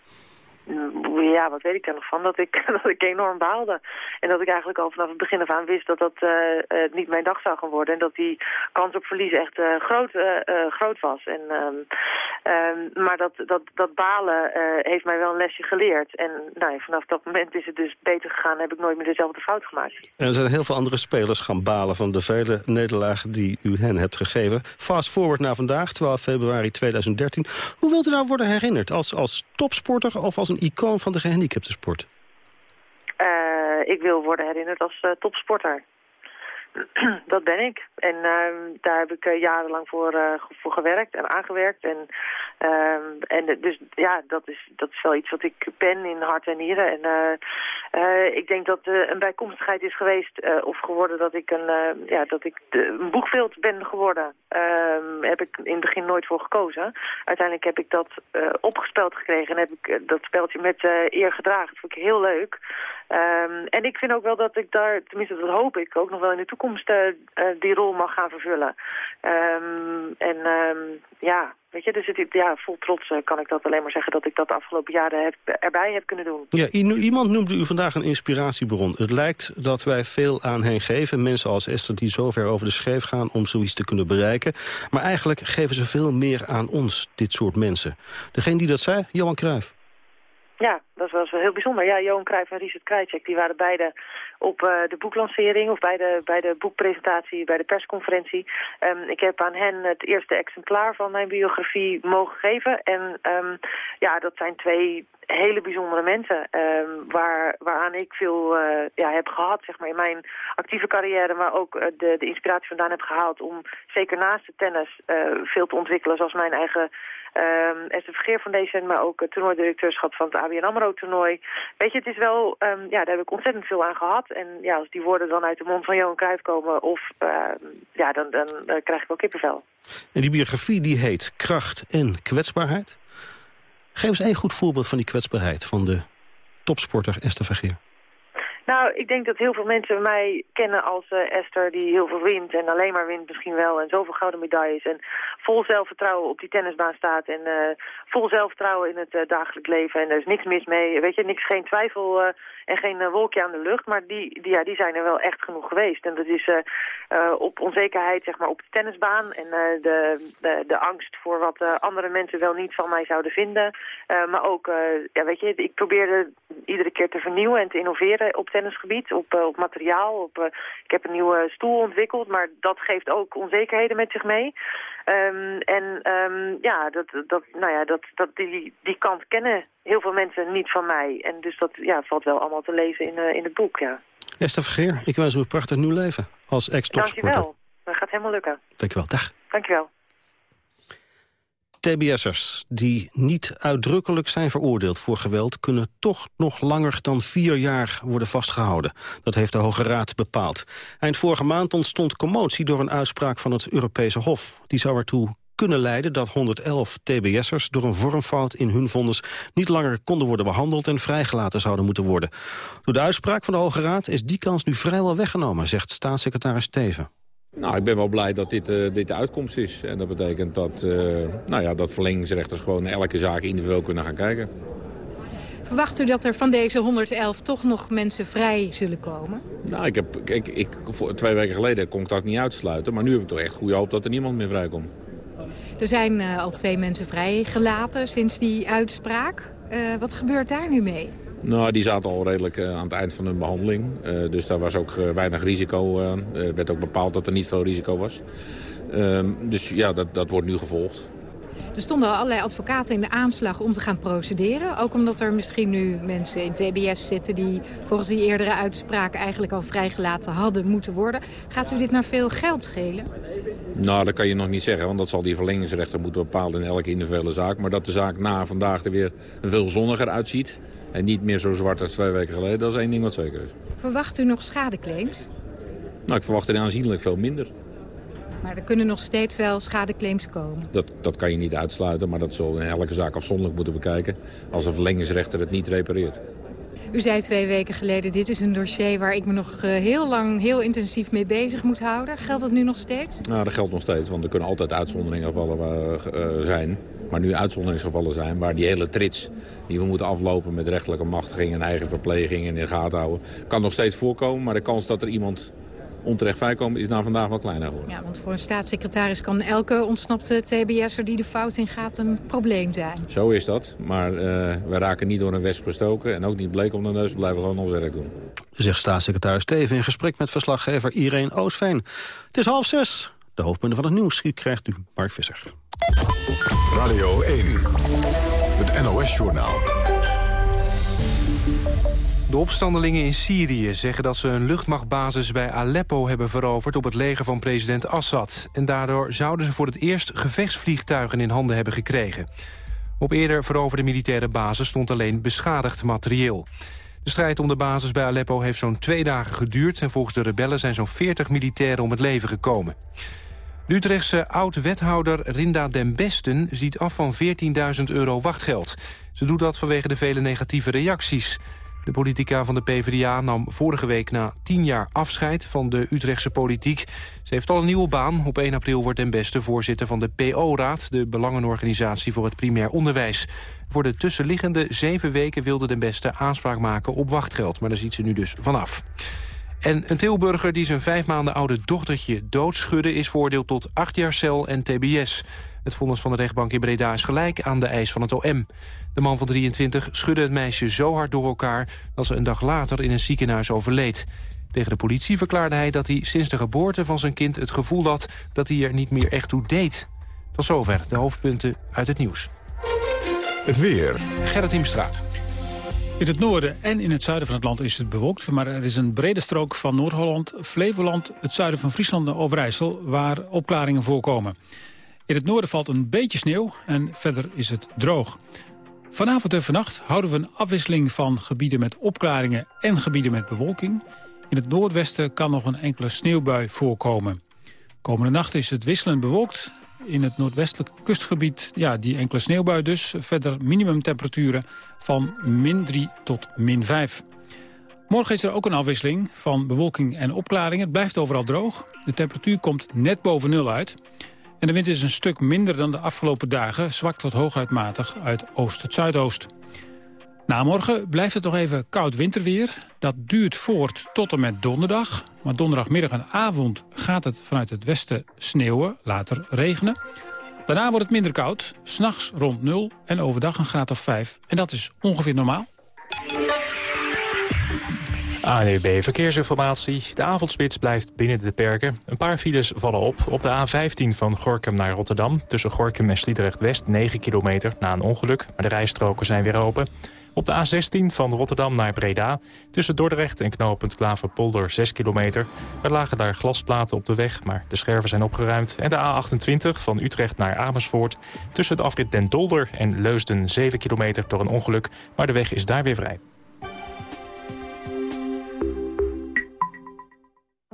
Ja, wat weet ik er nog van? Dat ik, dat ik enorm baalde. En dat ik eigenlijk al vanaf het begin af aan wist dat dat uh, uh, niet mijn dag zou gaan worden. En dat die kans op verlies echt groot, groot was. En, um, um, maar dat, dat, dat balen heeft mij wel een lesje geleerd. En nou, vanaf dat moment is het dus beter gegaan. Heb ik nooit meer dezelfde fout gemaakt. En er zijn heel veel andere spelers gaan balen van de vele nederlagen die u hen hebt gegeven. Fast forward naar vandaag, 12 februari 2013. Hoe wilt u nou worden herinnerd? Als, als topsporter of als een icoon van de gehandicaptensport? Uh, ik wil worden herinnerd als uh, topsporter. dat ben ik. En uh, daar heb ik uh, jarenlang voor, uh, voor gewerkt en aangewerkt. En, en dus ja, dat is, dat is wel iets wat ik ben in hart en nieren. En ik denk dat een bijkomstigheid is geweest of geworden dat ik een, ja, dat ik een boegbeeld ben geworden. Ehm, heb ik in het begin nooit voor gekozen. Uiteindelijk heb ik dat opgespeld gekregen en heb ik dat speltje met eer gedragen. Dat vond ik heel leuk. Um, en ik vind ook wel dat ik daar, tenminste dat hoop ik, ook nog wel in de toekomst uh, uh, die rol mag gaan vervullen. Um, en um, ja, weet je, dus het, ja, vol trots uh, kan ik dat alleen maar zeggen dat ik dat de afgelopen jaren heb, erbij heb kunnen doen. Ja, iemand noemde u vandaag een inspiratiebron. Het lijkt dat wij veel aan hen geven. Mensen als Esther die zo ver over de scheef gaan om zoiets te kunnen bereiken. Maar eigenlijk geven ze veel meer aan ons, dit soort mensen. Degene die dat zei, Johan Cruijff. Ja, dat was wel heel bijzonder. Ja, Johan Cruijff en Richard Krajcek, die waren beide op uh, de boeklancering of bij de, bij de boekpresentatie, bij de persconferentie. Um, ik heb aan hen het eerste exemplaar van mijn biografie mogen geven. En um, ja, dat zijn twee hele bijzondere mensen um, waar, waaraan ik veel uh, ja, heb gehad zeg maar, in mijn actieve carrière, maar ook uh, de, de inspiratie vandaan heb gehaald om zeker naast de tennis veel te ontwikkelen, zoals mijn eigen Um, Esther Foundation, maar ook het toernooidirecteurschap van het ABN AMRO-toernooi. Weet je, het is wel, ja, daar heb ik ontzettend veel aan gehad. En ja, als die woorden dan uit de mond van Johan Cruijff komen, of, uh, ja, dan, dan, krijg ik wel kippenvel. En die biografie die heet Kracht en Kwetsbaarheid. Geef eens een goed voorbeeld van die kwetsbaarheid van de topsporter Esther Vergeer. Nou, ik denk dat heel veel mensen mij kennen als uh, Esther die heel veel wint en alleen maar wint misschien wel en zoveel gouden medailles en vol zelfvertrouwen op die tennisbaan staat en uh, vol zelfvertrouwen in het uh, dagelijks leven en er is niks mis mee, weet je, niks, geen twijfel en geen wolkje aan de lucht, maar die, die, ja, die zijn er wel echt genoeg geweest. En dat is op onzekerheid zeg maar op de tennisbaan en de, de, de angst voor wat andere mensen wel niet van mij zouden vinden, maar ook, ja weet je, ik probeerde iedere keer te vernieuwen en te innoveren op tennisgebied, op, uh, op materiaal. Op, uh, ik heb een nieuwe stoel ontwikkeld, maar dat geeft ook onzekerheden met zich mee. Um, en um, ja, dat, dat, nou ja dat, dat, die, die kant kennen heel veel mensen niet van mij. En dus dat ja, valt wel allemaal te lezen in, uh, in het boek, ja. Esther Vergeer, ik wens u een prachtig nieuw leven als ex-topsporter. Dankjewel, dat gaat helemaal lukken. Dankjewel, dag. Dankjewel. TBS'ers die niet uitdrukkelijk zijn veroordeeld voor geweld... kunnen toch nog langer dan vier jaar worden vastgehouden. Dat heeft de Hoge Raad bepaald. Eind vorige maand ontstond commotie door een uitspraak van het Europese Hof. Die zou ertoe kunnen leiden dat 111 TBS'ers door een vormfout in hun vonnis niet langer konden worden behandeld en vrijgelaten zouden moeten worden. Door de uitspraak van de Hoge Raad is die kans nu vrijwel weggenomen, zegt staatssecretaris Steven. Nou, ik ben wel blij dat dit, uh, dit de uitkomst is. En dat betekent dat, uh, nou ja, dat verlengingsrechters gewoon elke zaak individueel kunnen gaan kijken. Verwacht u dat er van deze 111 toch nog mensen vrij zullen komen? Nou, ik heb, kijk, ik, voor twee weken geleden kon ik dat niet uitsluiten. Maar nu heb ik toch echt goede hoop dat er niemand meer vrijkomt. Er zijn uh, al twee mensen vrijgelaten sinds die uitspraak. Wat gebeurt daar nu mee? Nou, die zaten al redelijk uh, aan het eind van hun behandeling. dus daar was ook weinig risico. Er werd ook bepaald dat er niet veel risico was. Ehm, dus ja, dat, dat wordt nu gevolgd. Er stonden al allerlei advocaten in de aanslag om te gaan procederen. Ook omdat er misschien nu mensen in TBS zitten... die volgens die eerdere uitspraak eigenlijk al vrijgelaten hadden moeten worden. Gaat u dit naar veel geld schelen? Nou, dat kan je nog niet zeggen, want dat zal die verlengingsrechter moeten bepalen in elke individuele zaak. Maar dat de zaak na vandaag er weer veel zonniger uitziet en niet meer zo zwart als twee weken geleden, dat is één ding wat zeker is. Verwacht u nog schadeclaims? Nou, ik verwacht er aanzienlijk veel minder. Maar er kunnen nog steeds wel schadeclaims komen. Dat, dat kan je niet uitsluiten, maar dat zal in elke zaak afzonderlijk moeten bekijken... als een verlengingsrechter het niet repareert. U zei twee weken geleden, dit is een dossier waar ik me nog eh, heel lang heel intensief mee bezig moet houden. Geldt dat nu nog steeds? Nou, dat geldt nog steeds, want er kunnen altijd uitzonderingsgevallen uh, zijn. Maar nu uitzonderingsgevallen zijn waar die hele trits die we moeten aflopen met rechtelijke machtiging en eigen verpleging en in gaten houden, kan nog steeds voorkomen. Maar de kans dat er iemand onterecht vrijkomen is na vandaag wel kleiner geworden. Ja, want voor een staatssecretaris kan elke ontsnapte TBS'er die de fout in gaat een probleem zijn. Zo is dat, maar uh, we raken niet door een wesp gestoken en ook niet bleek om de neus, we blijven gewoon ons werk doen. Zegt staatssecretaris Steven in gesprek met verslaggever Irene Oosveen. Het is half zes. De hoofdpunten van het nieuws krijgt u Mark Visser. Radio 1, het NOS-journaal. De opstandelingen in Syrië zeggen dat ze een luchtmachtbasis bij Aleppo hebben veroverd op het leger van president Assad. En daardoor zouden ze voor het eerst gevechtsvliegtuigen in handen hebben gekregen. Op eerder veroverde militaire basis stond alleen beschadigd materieel. De strijd om de basis bij Aleppo heeft zo'n twee dagen geduurd... en volgens de rebellen zijn zo'n 40 militairen om het leven gekomen. De Utrechtse oud-wethouder Rinda den Besten ziet af van 14.000 euro wachtgeld. Ze doet dat vanwege de vele negatieve reacties. De politica van de PvdA nam vorige week na tien jaar afscheid van de Utrechtse politiek. Ze heeft al een nieuwe baan. Op 1 april wordt Den Beste voorzitter van de PO-raad... de belangenorganisatie voor het primair onderwijs. Voor de tussenliggende zeven weken wilde Den Beste aanspraak maken op wachtgeld. Maar daar ziet ze nu dus vanaf. En een Tilburger die zijn vijf maanden oude dochtertje doodschudde... is veroordeeld tot acht jaar cel en tbs. Het vonnis van de rechtbank in Breda is gelijk aan de eis van het OM. De man van 23 schudde het meisje zo hard door elkaar... dat ze een dag later in een ziekenhuis overleed. Tegen de politie verklaarde hij dat hij sinds de geboorte van zijn kind... het gevoel had dat hij er niet meer echt toe deed. Tot zover de hoofdpunten uit het nieuws. Het weer. Gerrit Hiemstra. In het noorden en in het zuiden van het land is het bewolkt... maar er is een brede strook van Noord-Holland, Flevoland... het zuiden van Friesland en Overijssel... waar opklaringen voorkomen. In het noorden valt een beetje sneeuw en verder is het droog. Vanavond en vannacht houden we een afwisseling van gebieden met opklaringen en gebieden met bewolking. In het noordwesten kan nog een enkele sneeuwbui voorkomen. Komende nacht is het wisselend bewolkt. In het noordwestelijk kustgebied ja, die enkele sneeuwbui dus. Verder minimumtemperaturen van min 3 tot min 5. Morgen is er ook een afwisseling van bewolking en opklaringen. Het blijft overal droog. De temperatuur komt net boven nul uit. En de wind is een stuk minder dan de afgelopen dagen, zwak tot hooguit matig uit oost tot zuidoost. Na morgen blijft het nog even koud winterweer. Dat duurt voort tot en met donderdag. Maar donderdagmiddag en avond gaat het vanuit het westen sneeuwen, later regenen. Daarna wordt het minder koud, s'nachts rond 0 en overdag een graad of 5. En dat is ongeveer normaal. ANEB Verkeersinformatie. De avondspits blijft binnen de perken. Een paar files vallen op. Op de A15 van Gorkum naar Rotterdam. Tussen Gorkum en Sliedrecht-West 9 kilometer na een ongeluk. Maar de rijstroken zijn weer open. Op de A16 van Rotterdam naar Breda. Tussen Dordrecht en knooppunt Klaverpolder 6 kilometer. Er lagen daar glasplaten op de weg, maar de scherven zijn opgeruimd. En de A28 van Utrecht naar Amersfoort. Tussen de afrit Den Dolder en Leusden 7 kilometer door een ongeluk. Maar de weg is daar weer vrij.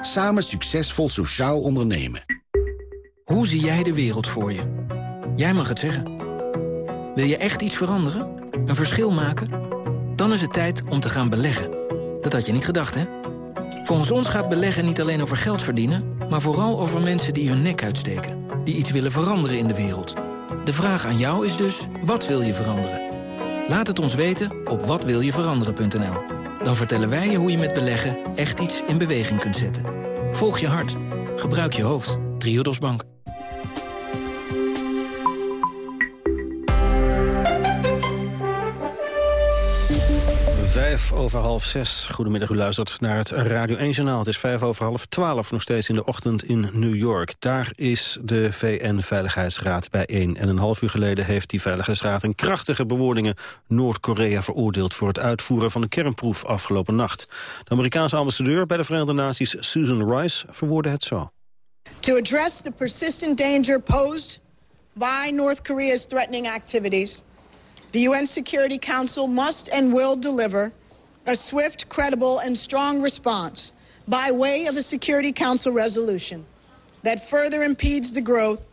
Samen succesvol sociaal ondernemen. Hoe zie jij de wereld voor je? Jij mag het zeggen. Wil je echt iets veranderen? Een verschil maken? Dan is het tijd om te gaan beleggen. Dat had je niet gedacht, hè? Volgens ons gaat beleggen niet alleen over geld verdienen... maar vooral over mensen die hun nek uitsteken. Die iets willen veranderen in de wereld. De vraag aan jou is dus, wat wil je veranderen? Laat het ons weten op watwiljeveranderen.nl. Dan vertellen wij je hoe je met beleggen echt iets in beweging kunt zetten. Volg je hart. Gebruik je hoofd. Triodos Bank. Vijf over half zes. Goedemiddag, u luistert naar het Radio 1-journaal. Het is vijf over half twaalf, nog steeds in de ochtend in New York. Daar is de VN-veiligheidsraad bijeen. En een half uur geleden heeft die veiligheidsraad... in krachtige bewoordingen Noord-Korea veroordeeld... voor het uitvoeren van een kernproef afgelopen nacht. De Amerikaanse ambassadeur bij de Verenigde Naties, Susan Rice, verwoordde het zo. To address the persistent danger posed by North Korea's threatening activities... The UN Security Council must and will deliver a swift, credible, and strong response by way of a Security Council resolution that further impedes the growth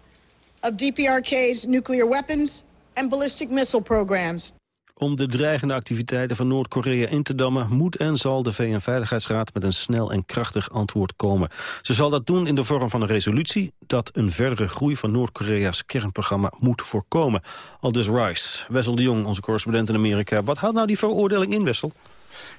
of DPRK's nuclear weapons and ballistic missile programs. Om de dreigende activiteiten van Noord-Korea in te dammen... moet en zal de VN-veiligheidsraad met een snel en krachtig antwoord komen. Ze zal dat doen in de vorm van een resolutie... dat een verdere groei van Noord-Korea's kernprogramma moet voorkomen. Al dus Rice. Wessel de Jong, onze correspondent in Amerika. Wat houdt nou die veroordeling in, Wessel?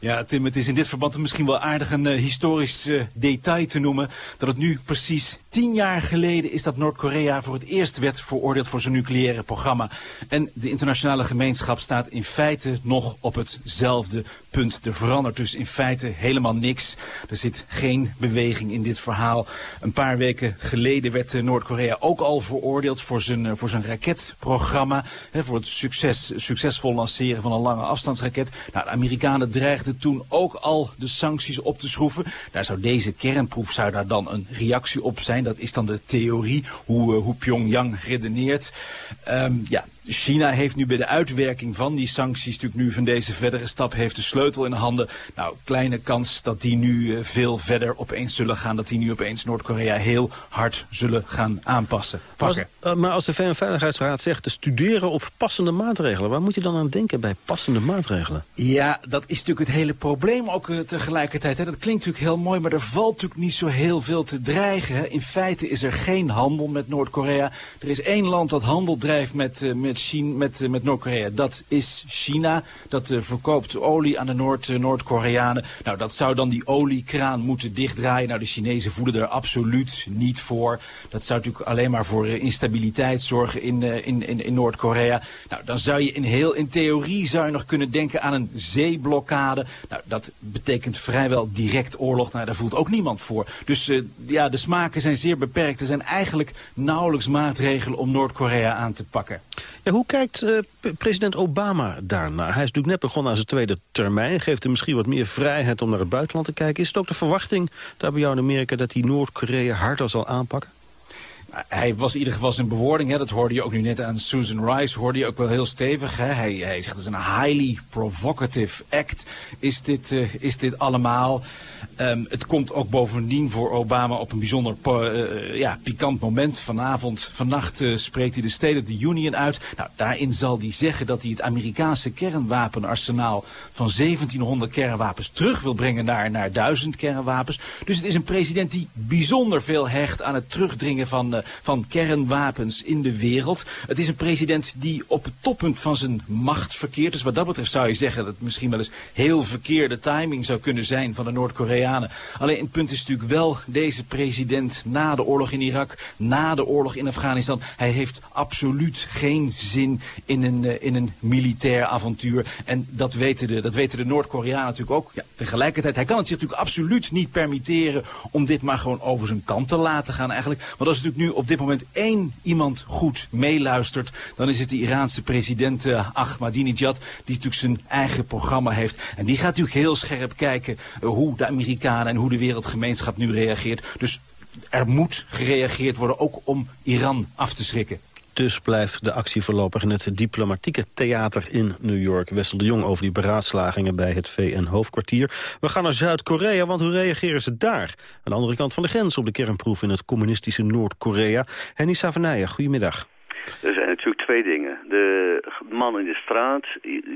Ja, Tim, het is in dit verband misschien wel aardig een uh, historisch uh, detail te noemen... dat het nu precies tien jaar geleden is dat Noord-Korea voor het eerst werd veroordeeld voor zijn nucleaire programma. En de internationale gemeenschap staat in feite nog op hetzelfde punt. Er verandert dus in feite helemaal niks. Er zit geen beweging in dit verhaal. Een paar weken geleden werd uh, Noord-Korea ook al veroordeeld voor zijn, voor zijn raketprogramma. Hè, voor het succes, succesvol lanceren van een lange afstandsraket. Nou, de Amerikanen dreigden toen ook al de sancties op te schroeven. Daar zou deze kernproef zou daar dan een reactie op zijn. Dat is dan de theorie, hoe, uh, hoe Pyongyang redeneert. Um, ja, China heeft nu bij de uitwerking van die sancties, natuurlijk nu van deze verdere stap, heeft de sleutel in handen. Nou, kleine kans dat die nu uh, veel verder opeens zullen gaan, dat die nu opeens Noord-Korea heel hard zullen gaan aanpassen. Als, maar als de VN-veiligheidsraad zegt te studeren op passende maatregelen, waar moet je dan aan denken bij passende maatregelen? Ja, dat is natuurlijk het hele probleem ook uh, tegelijkertijd. Hè. Dat klinkt natuurlijk heel mooi, maar er valt natuurlijk niet zo heel veel te dreigen. Hè. In feite is er geen handel met Noord-Korea. Er is één land dat handel drijft met, uh, met met, met, met Noord-Korea. Dat is China. Dat uh, verkoopt olie aan de Noord-Noord-Koreanen. nou, dat zou dan die oliekraan moeten dichtdraaien. Nou, de Chinezen voelen er absoluut niet voor. Dat zou natuurlijk alleen maar voor instabiliteit zorgen in, in, in, in Noord-Korea. Nou, dan zou je in, heel, in theorie zou je nog kunnen denken aan een zeeblokkade. Nou, dat betekent vrijwel direct oorlog. Nou, daar voelt ook niemand voor. Dus ja, de smaken zijn zeer beperkt. Er zijn eigenlijk nauwelijks maatregelen om Noord-Korea aan te pakken. Hoe kijkt uh, president Obama daarnaar? Hij is natuurlijk net begonnen aan zijn tweede termijn. Geeft hem misschien wat meer vrijheid om naar het buitenland te kijken. Is het ook de verwachting daar bij jou in Amerika dat hij Noord-Korea harder zal aanpakken? Hij was in ieder geval zijn bewoording, hè, dat hoorde je ook nu net aan Susan Rice, hoorde je ook wel heel stevig. Hè. Hij, hij zegt het is een highly provocative act, is dit, uh, is dit allemaal. Um, het komt ook bovendien voor Obama op een bijzonder uh, ja, pikant moment. Vanavond, vannacht spreekt hij de State of the Union uit. Nou, daarin zal hij zeggen dat hij het Amerikaanse kernwapenarsenaal van 1700 kernwapens terug wil brengen naar, naar 1000 kernwapens. Dus het is een president die bijzonder veel hecht aan het terugdringen van, Van kernwapens in de wereld. Het is een president die op het toppunt van zijn macht verkeert. Dus wat dat betreft zou je zeggen dat het misschien wel eens heel verkeerde timing zou kunnen zijn van de Noord-Koreanen. Alleen het punt is natuurlijk wel deze president na de oorlog in Irak, na de oorlog in Afghanistan. Hij heeft absoluut geen zin in een, uh, in een militair avontuur. En dat weten de, dat weten de Noord-Koreanen natuurlijk ook. Ja, tegelijkertijd, hij kan het zich natuurlijk absoluut niet permitteren om dit maar gewoon over zijn kant te laten gaan eigenlijk. Want als natuurlijk nu op dit moment één iemand goed meeluistert, dan is het de Iraanse president uh, Ahmadinejad, die natuurlijk zijn eigen programma heeft. En die gaat natuurlijk heel scherp kijken uh, hoe de Amerikanen en hoe de wereldgemeenschap nu reageert. Dus er moet gereageerd worden, ook om Iran af te schrikken. Dus blijft de actie voorlopig in het diplomatieke theater in New York. Wessel de Jong over die beraadslagingen bij het VN-hoofdkwartier. We gaan naar Zuid-Korea, want hoe reageren ze daar? Aan de andere kant van de grens op de kernproef in het communistische Noord-Korea. Henny Savanijen, goedemiddag. Er zijn natuurlijk twee dingen. De man in de straat,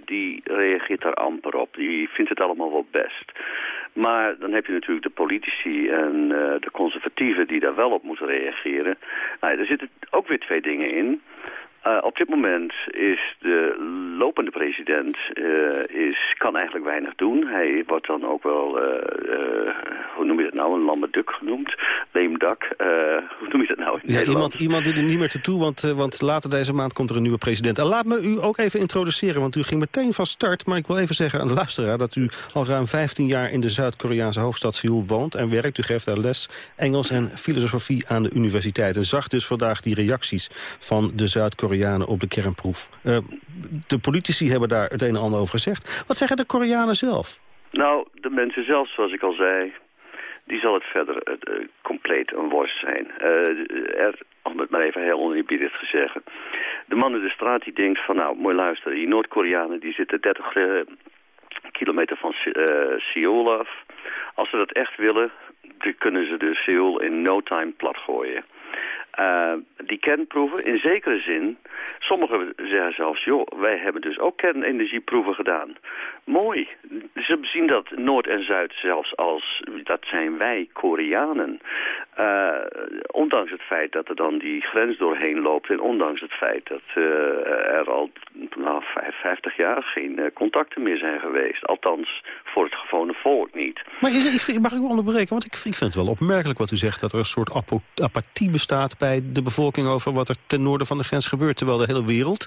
die reageert daar amper op. Die vindt het allemaal wel best. Maar dan heb je natuurlijk de politici en uh, de conservatieven die daar wel op moeten reageren. Nou, er zitten ook weer twee dingen in. Uh, op dit moment is de lopende president uh, is, kan eigenlijk weinig doen. Hij wordt dan ook wel, uh, hoe noem je dat nou, een lammerduk genoemd. Leemdak, hoe noem je dat nou ja, iemand, iemand die er niet meer te toe, want, want later deze maand komt er een nieuwe president. En laat me u ook even introduceren, want u ging meteen van start. Maar ik wil even zeggen aan de luisteraar dat u al ruim 15 jaar in de Zuid-Koreaanse hoofdstad Seoul woont en werkt. U geeft daar les Engels en filosofie aan de universiteit. En zag dus vandaag die reacties van de Zuid-Koreaanse op de kernproef. Uh, de politici hebben daar het een en ander over gezegd. Wat zeggen de Koreanen zelf? Nou, de mensen zelf, zoals ik al zei... die zal het verder uh, compleet een worst zijn. Uh, er, om het maar even heel oneerbiedig te zeggen... de man in de straat die denkt van... nou, mooi luisteren, die Noord-Koreanen die zitten 30 kilometer van Seoul af. Als ze dat echt willen, dan kunnen ze de Seoul in no time platgooien. Uh, die kernproeven, in zekere zin, sommigen zeggen zelfs, joh, wij hebben dus ook kernenergieproeven gedaan. Mooi. Ze zien dat Noord en Zuid zelfs als, dat zijn wij, Koreanen. Uh, ondanks het feit dat er dan die grens doorheen loopt en ondanks het feit dat uh, er al nou, 50 jaar geen contacten meer zijn geweest. Althans, voor het gewone volk niet. Maar ik, mag ik wel onderbreken, want ik, ik vind het wel opmerkelijk wat u zegt, dat er een soort apathie bestaat bij de bevolking over wat er ten noorden van de grens gebeurt. Terwijl de hele wereld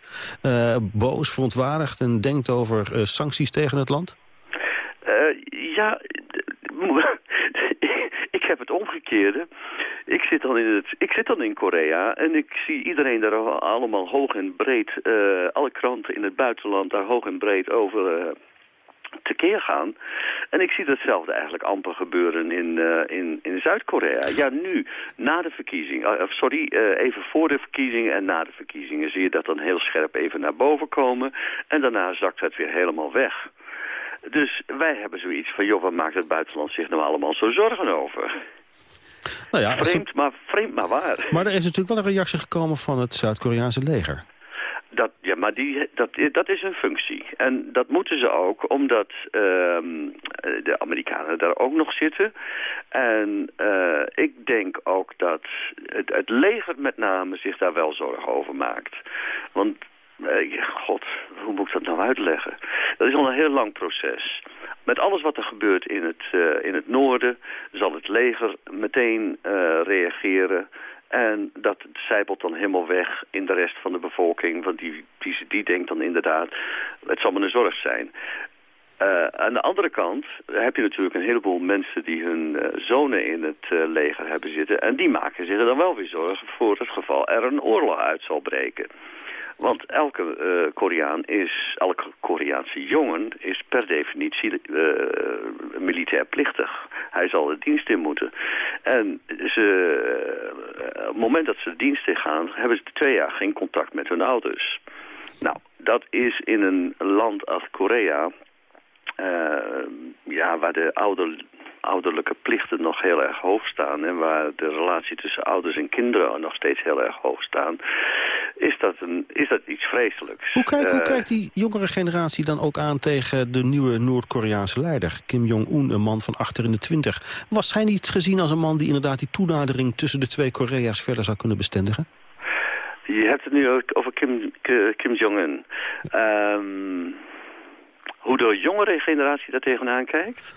uh, boos, verontwaardigd en denkt over uh, sancties tegen het land? Uh, ja, ik heb het omgekeerde. Ik zit, dan in het, ik zit dan in Korea en ik zie iedereen daar allemaal hoog en breed, alle kranten in het buitenland daar hoog en breed over tekeer gaan. En ik zie datzelfde eigenlijk amper gebeuren in, uh, in, in Zuid-Korea. Ja, nu, na de verkiezingen, uh, sorry, uh, even voor de verkiezingen en na de verkiezingen... zie je dat dan heel scherp even naar boven komen. En daarna zakt het weer helemaal weg. Dus wij hebben zoiets van, joh, wat maakt het buitenland zich nou allemaal zo zorgen over? Nou ja, vreemd, maar, vreemd maar waar. Maar er is natuurlijk wel een reactie gekomen van het Zuid-Koreaanse leger. Dat, ja, maar die, dat, dat is een functie. En dat moeten ze ook, omdat uh, de Amerikanen daar ook nog zitten. En uh, ik denk ook dat het, het leger met name zich daar wel zorgen over maakt. Want, uh, god, hoe moet ik dat nou uitleggen? Dat is al een heel lang proces. Met alles wat er gebeurt in het, in het noorden zal het leger meteen reageren... En dat zijpelt dan helemaal weg in de rest van de bevolking. Want die, die, die denkt dan inderdaad, het zal me een zorg zijn. Uh, aan de andere kant heb je natuurlijk een heleboel mensen die hun uh, zonen in het uh, leger hebben zitten. En die maken zich dan wel weer zorgen voor het geval er een oorlog uit zal breken. Want elke uh, Koreaan is, elke Koreaanse jongen is per definitie uh, militair plichtig. Hij zal de dienst in moeten. En ze, uh, op het moment dat ze de dienst in gaan, hebben ze twee jaar geen contact met hun ouders. Nou, dat is in een land als Korea, ja, waar de ouder, ouderlijke plichten nog heel erg hoog staan... en waar de relatie tussen ouders en kinderen nog steeds heel erg hoog staan... is dat, een, is dat iets vreselijks. Hoe, Eh, kijkt die jongere generatie dan ook aan tegen de nieuwe Noord-Koreaanse leider? Kim Jong-un, een man van achter in de twintig. Was hij niet gezien als een man die inderdaad die toenadering tussen de twee Korea's verder zou kunnen bestendigen? Je hebt het nu ook over Kim, Kim Jong-un. Ehm, hoe de jongere generatie daar tegenaan kijkt...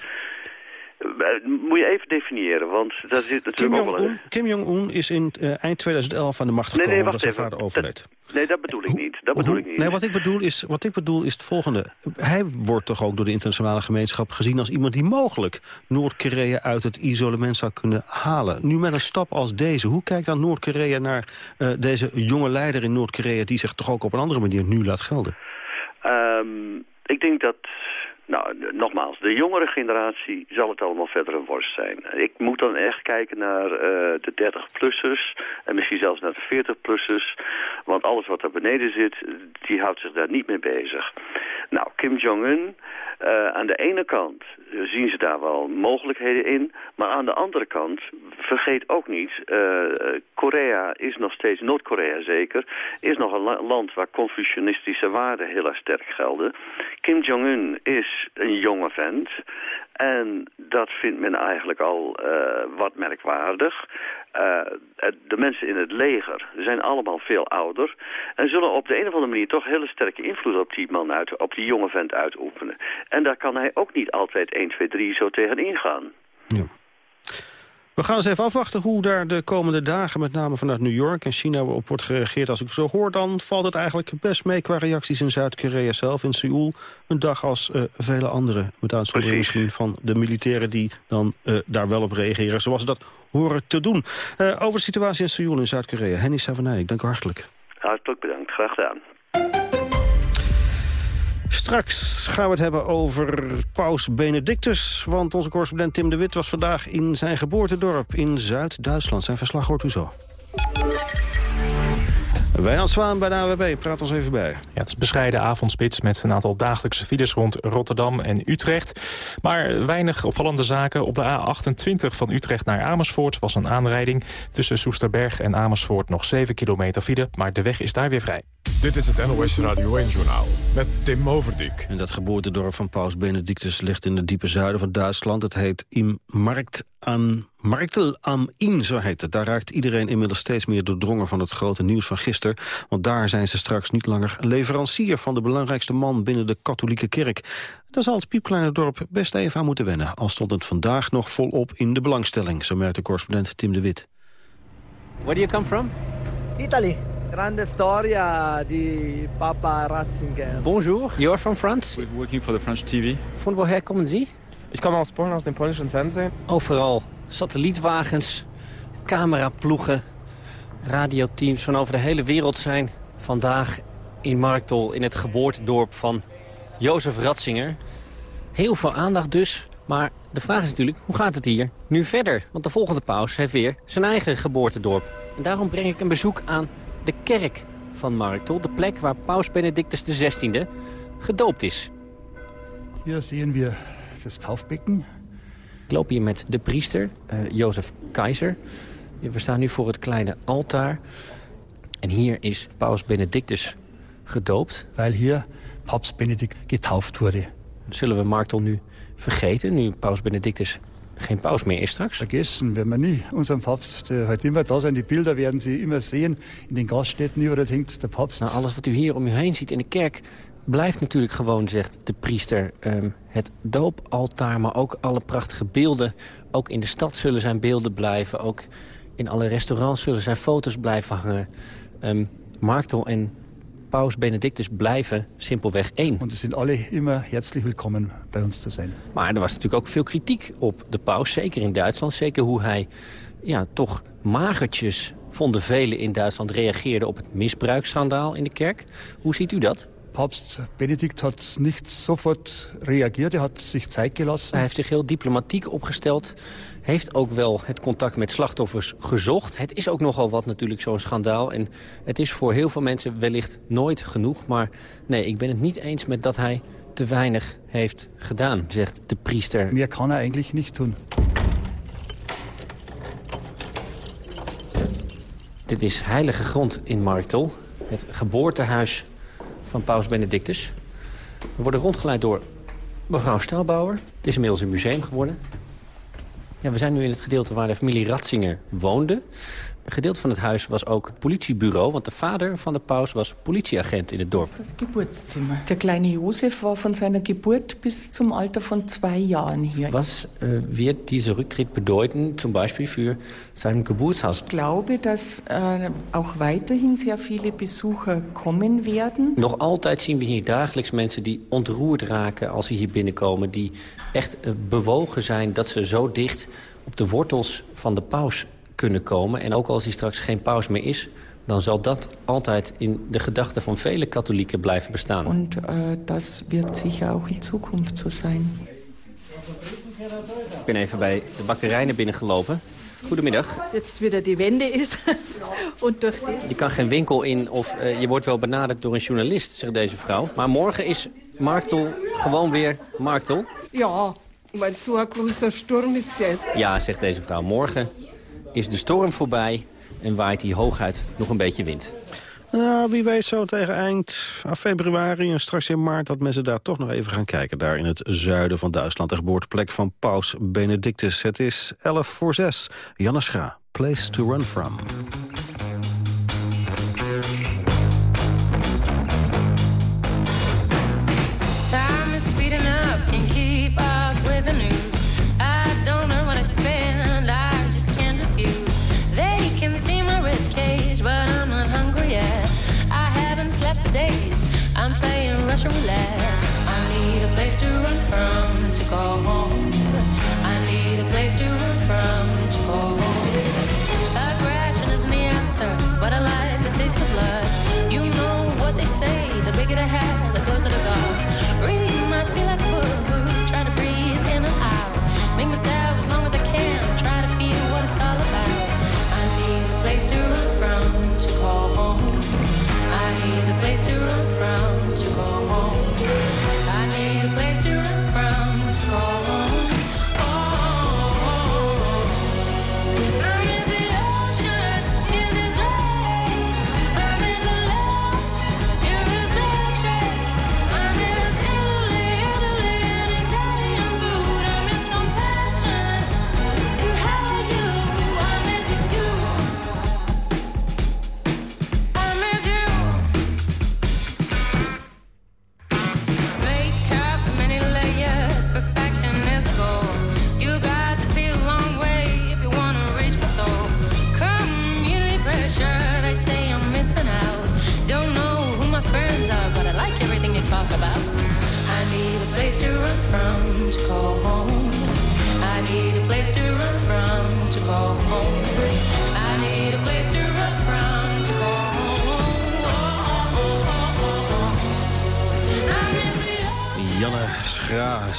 eh, moet je even definiëren, want daar zit Kim natuurlijk ook wel... Kim Jong-un is in eh, eind 2011 aan de macht Nee, gekomen nee, omdat wacht zijn even. vader overleed. Nee, dat bedoel ik niet. Dat bedoel ik niet. Nee, wat ik, bedoel is, wat ik bedoel is het volgende. Hij wordt toch ook door de internationale gemeenschap gezien als iemand die mogelijk Noord-Korea uit het isolement zou kunnen halen. Nu met een stap als deze, hoe kijkt dan Noord-Korea naar eh, deze jonge leider in Noord-Korea die zich toch ook op een andere manier nu laat gelden? Ehm, ik denk dat, nou, nogmaals, de jongere generatie zal het allemaal verder een worst zijn. Ik moet dan echt kijken naar eh, de 30-plussers en misschien zelfs naar de 40-plussers. Want alles wat daar beneden zit, die houdt zich daar niet mee bezig. Nou, Kim Jong-un, eh, aan de ene kant zien ze daar wel mogelijkheden in. Maar aan de andere kant, vergeet ook niet, eh, eh, Korea is nog steeds, Noord-Korea zeker, is nog een la- land waar confucianistische waarden heel erg sterk gelden. Kim Jong-un is een jonge vent. En dat vindt men eigenlijk al eh, wat merkwaardig. Het- de mensen in het leger zijn allemaal veel ouder. En zullen op de een of andere manier toch hele sterke invloed op die man uit, op die jonge vent uitoefenen. En daar kan hij ook niet altijd 1, 2, 3 zo tegen ingaan. We gaan eens even afwachten hoe daar de komende dagen... met name vanuit New York en China op wordt gereageerd. Als ik zo hoor, dan valt het eigenlijk best mee... qua reacties in Zuid-Korea zelf, in Seoul. Een dag als eh, vele andere. Met uitzondering misschien van de militairen... die dan eh, daar wel op reageren, zoals ze dat horen te doen. Eh, over de situatie in Seoul in Zuid-Korea. Henny Savanay, ik dank u hartelijk. Hartelijk bedankt, graag gedaan. Straks gaan we het hebben over paus Benedictus. Want onze correspondent Tim de Wit was vandaag in zijn geboortedorp in Zuid-Duitsland. Zijn verslag hoort u zo. Wijnand Zwaan bij de AWB, praat ons even bij. Ja, het is bescheiden avondspits met een aantal dagelijkse files rond Rotterdam en Utrecht. Maar weinig opvallende zaken. Op de A28 van Utrecht naar Amersfoort was een aanrijding. Tussen Soesterberg en Amersfoort nog 7 kilometer file, maar de weg is daar weer vrij. Dit is het NOS Radio 1-journaal met Tim Overdijk. En dat geboortedorp van paus Benedictus ligt in het diepe zuiden van Duitsland. Het heet Im Markt aan Marktel am Inn, zo heet het. Daar raakt iedereen inmiddels steeds meer doordrongen van het grote nieuws van gisteren. Want daar zijn ze straks niet langer leverancier van de belangrijkste man binnen de katholieke kerk. Daar zal het piepkleine dorp best even aan moeten wennen. Al stond het vandaag nog volop in de belangstelling, zo merkt de correspondent Tim de Wit. Where do you come from? Italy. Grande storia di Papa Ratzinger. Bonjour. You're from France? We're working for the French TV. Von woher kommen Sie? Ich komme aus Polen, aus dem polnischen Fernsehen. Overal satellietwagens, cameraploegen, radioteams van over de hele wereld zijn vandaag in Marktol in het geboortedorp van Jozef Ratzinger. Heel veel aandacht dus, maar de vraag is natuurlijk, hoe gaat het hier nu verder? Want de volgende paus heeft weer zijn eigen geboortedorp. En daarom breng ik een bezoek aan de kerk van Marktol, de plek waar paus Benedictus XVI gedoopt is. Hier zien we het taufbecken. Ik loop hier met de priester, uh, Jozef Keizer. We staan nu voor het kleine altaar. En hier is paus Benedictus gedoopt. Weil hier paus Benedict getauft wurde. Zullen we Martel nu vergeten, nu paus Benedictus geen paus meer is straks? Vergessen werden wir nie. Unser Papst, der heute immer da sein. Die Bilder werden Sie immer sehen. In den Gaststätten überall hängt der Papst. Nou, alles wat u hier om u heen ziet in de kerk blijft natuurlijk gewoon, zegt de priester. Um, het doopaltaar, maar ook alle prachtige beelden. Ook in de stad zullen zijn beelden blijven. Ook in alle restaurants zullen zijn foto's blijven hangen. Um, Marktel en paus Benedictus blijven simpelweg één. En ze zijn alle immer herzlich welkom bij ons te zijn. Maar er was natuurlijk ook veel kritiek op de paus, zeker in Duitsland. Zeker hoe hij ja, toch magertjes, vonden velen in Duitsland, reageerde op het misbruiksschandaal in de kerk. Hoe ziet u dat? Papst Benedikt hat niet sofort reageerd. Hij had zich tijd gelassen. Hij heeft zich heel diplomatiek opgesteld. Heeft ook wel het contact met slachtoffers gezocht. Het is ook nogal wat natuurlijk zo'n schandaal. En het is voor heel veel mensen wellicht nooit genoeg. Maar nee, ik ben het niet eens met dat hij te weinig heeft gedaan, zegt de priester. Meer kan hij eigenlijk niet doen. Dit is heilige grond in Marktel. het geboortehuis van paus Benedictus. We worden rondgeleid door mevrouw Stelbauer. Het is inmiddels een museum geworden. Ja, we zijn nu in het gedeelte waar de familie Ratzinger woonde. Een gedeelte van het huis was ook het politiebureau... want de vader van de paus was politieagent in het dorp. Das Geburtszimmer. Der kleine Josef war von seiner Geburt bis zum Alter von zwei Jahren hier. Was äh, wird dieser Rücktritt bedeuten, zum Beispiel für sein Geburtshaus? Ich glaube, dass äh, auch weiterhin sehr viele Besucher kommen werden. Nog altijd zien we hier dagelijks mensen die ontroerd raken als ze hier binnenkomen. Die echt uh, bewogen zijn dat ze zo dicht op de wortels van de paus kunnen komen. En ook als hij straks geen paus meer is... dan zal dat altijd in de gedachten van vele katholieken blijven bestaan. Und äh, das wird sicher auch in Zukunft so sein. Ik ben even bij de bakkerij naar binnen gelopen. Goedemiddag. Jetzt wieder die Wende und durch Je kan geen winkel in of uh, je wordt wel benaderd door een journalist, zegt deze vrouw. Maar morgen is Marktel gewoon weer Marktel. Ja, weil so ein großer Sturm ist jetzt. Ja, zegt deze vrouw. Morgen is de storm voorbij en waait die hooguit nog een beetje wind. Nou, wie weet zo tegen eind februari en straks in maart... dat mensen daar toch nog even gaan kijken. Daar in het zuiden van Duitsland, de geboorteplek van Paus Benedictus. Het is 11 voor 6. Janne Schra, Place to Run From.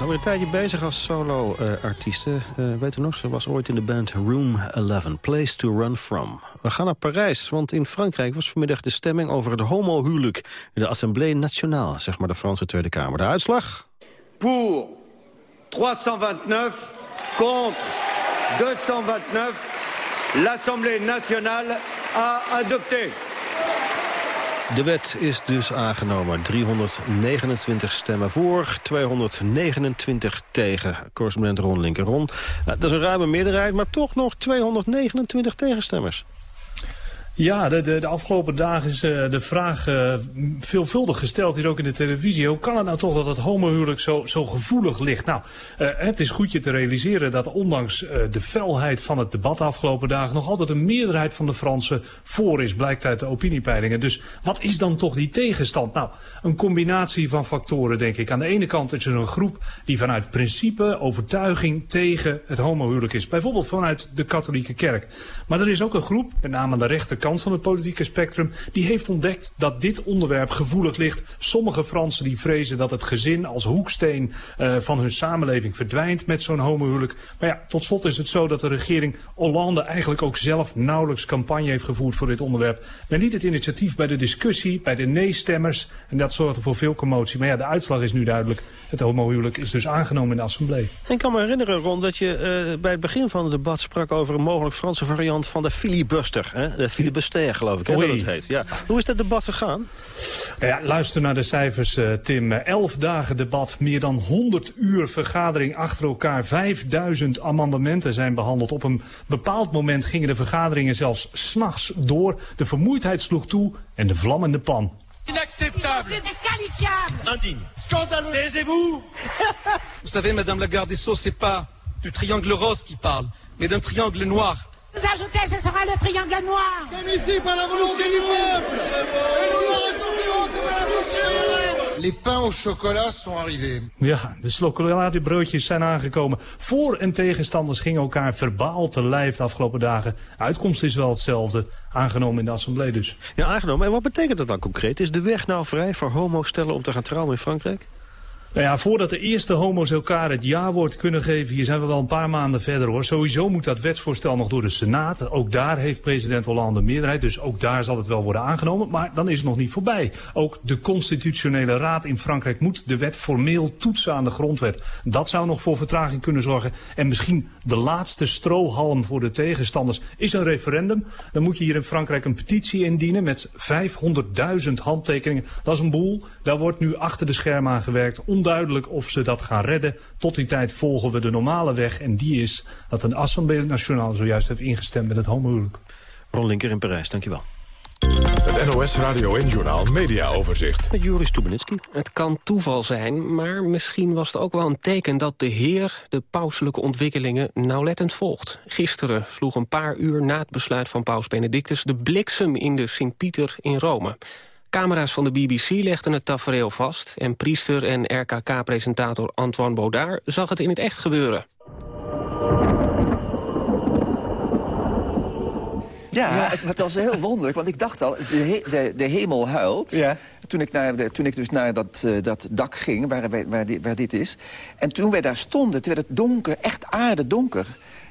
Alweer een tijdje bezig als solo-artieste. Uh, weet u nog, ze was ooit in de band Room 11, Place to Run From. We gaan naar Parijs, want in Frankrijk was vanmiddag de stemming over het homohuwelijk. In de Assemblée Nationale, zeg maar de Franse Tweede Kamer. De uitslag? Pour 329, contre 229, l'Assemblée nationale a adopté. De wet is dus aangenomen. 329 stemmen voor, 229 tegen. Correspondent Ron Linker. Ron, dat is een ruime meerderheid, maar toch nog 229 tegenstemmers. Ja, de, de, afgelopen dagen is uh, de vraag uh, veelvuldig gesteld, hier ook in de televisie. Hoe kan het nou toch dat het homohuwelijk zo, zo gevoelig ligt? Nou, uh, het is goed je te realiseren dat ondanks de felheid van het debat de afgelopen dagen... nog altijd een meerderheid van de Fransen voor is, blijkt uit de opiniepeilingen. Dus wat is dan toch die tegenstand? Nou, een combinatie van factoren, denk ik. Aan de ene kant is er een groep die vanuit principe, overtuiging tegen het homohuwelijk is. Bijvoorbeeld vanuit de katholieke kerk. Maar er is ook een groep, met name aan de rechterkant van het politieke spectrum, die heeft ontdekt dat dit onderwerp gevoelig ligt. Sommige Fransen die vrezen dat het gezin als hoeksteen uh, van hun samenleving verdwijnt met zo'n homohuwelijk. Maar ja, tot slot is het zo dat de regering Hollande eigenlijk ook zelf nauwelijks campagne heeft gevoerd voor dit onderwerp. Men liet het initiatief bij de discussie, bij de nee-stemmers en dat zorgde voor veel commotie. Maar ja, de uitslag is nu duidelijk. Het homohuwelijk is dus aangenomen in de Assemblée. Ik kan me herinneren, Ron, dat je uh, bij het begin van het debat sprak over een mogelijk Franse variant van de filibuster. Hè? De filibuster Bestaire, geloof ik, hè, Oei. dat het heet. Ja. Hoe is dat debat gegaan? Ja, luister naar de cijfers, eh, Tim. Elf dagen debat, meer dan 100 uur vergadering achter elkaar. 5000 amendementen zijn behandeld. Op een bepaald moment gingen de vergaderingen zelfs s'nachts door. De vermoeidheid sloeg toe en de vlam in de pan. Inacceptable. Indigne. Scandaleux. Taisez-vous. Vous savez, Madame la garde des Sceaux, c'est pas du triangle rose qui parle, mais d'un triangle noir. Vous ajoutez, ce sera le triangle noir. C'est ici par la volonté du peuple. Et nous. Les pains au chocolat sont arrivés. Ja, de chocoladebroodjes zijn aangekomen. Voor- en tegenstanders gingen elkaar verbaal te lijf de afgelopen dagen. Uitkomst is wel hetzelfde, aangenomen in de assemblee dus. Ja, aangenomen. En wat betekent dat dan concreet? Is de weg nou vrij voor homostellen om te gaan trouwen in Frankrijk? Nou ja, voordat de eerste homo's elkaar het ja-woord kunnen geven, hier zijn we wel een paar maanden verder hoor. Sowieso moet dat wetsvoorstel nog door de Senaat. Ook daar heeft president Hollande meerderheid, dus ook daar zal het wel worden aangenomen. Maar dan is het nog niet voorbij. Ook de constitutionele raad in Frankrijk moet de wet formeel toetsen aan de grondwet. Dat zou nog voor vertraging kunnen zorgen. En misschien de laatste strohalm voor de tegenstanders is een referendum. Dan moet je hier in Frankrijk een petitie indienen met 500.000 handtekeningen. Dat is een boel. Daar wordt nu achter de schermen aan gewerkt. Onduidelijk of ze dat gaan redden. Tot die tijd volgen we de normale weg. En die is dat een Assemblée Nationale zojuist heeft ingestemd met het homohuwelijk. Ron Linker in Parijs, dankjewel. Het NOS Radio en Journaal Media Overzicht. Met Joris Stubenitski. Het kan toeval zijn, maar misschien was het ook wel een teken dat de Heer de pauselijke ontwikkelingen nauwlettend volgt. Gisteren sloeg een paar uur na het besluit van paus Benedictus de bliksem in de Sint-Pieter in Rome. Camera's van de BBC legden het tafereel vast en priester en RKK-presentator Antoine Baudard zag het in het echt gebeuren. Ja, Het, het was heel wonderlijk, want ik dacht al, de, he- de, de hemel huilt. Toen, ik naar de, toen ik dus naar dat, eh, dat dak ging, waar, wij- waar, di- waar dit is. En toen wij daar stonden, toen werd het donker, echt aardedonker.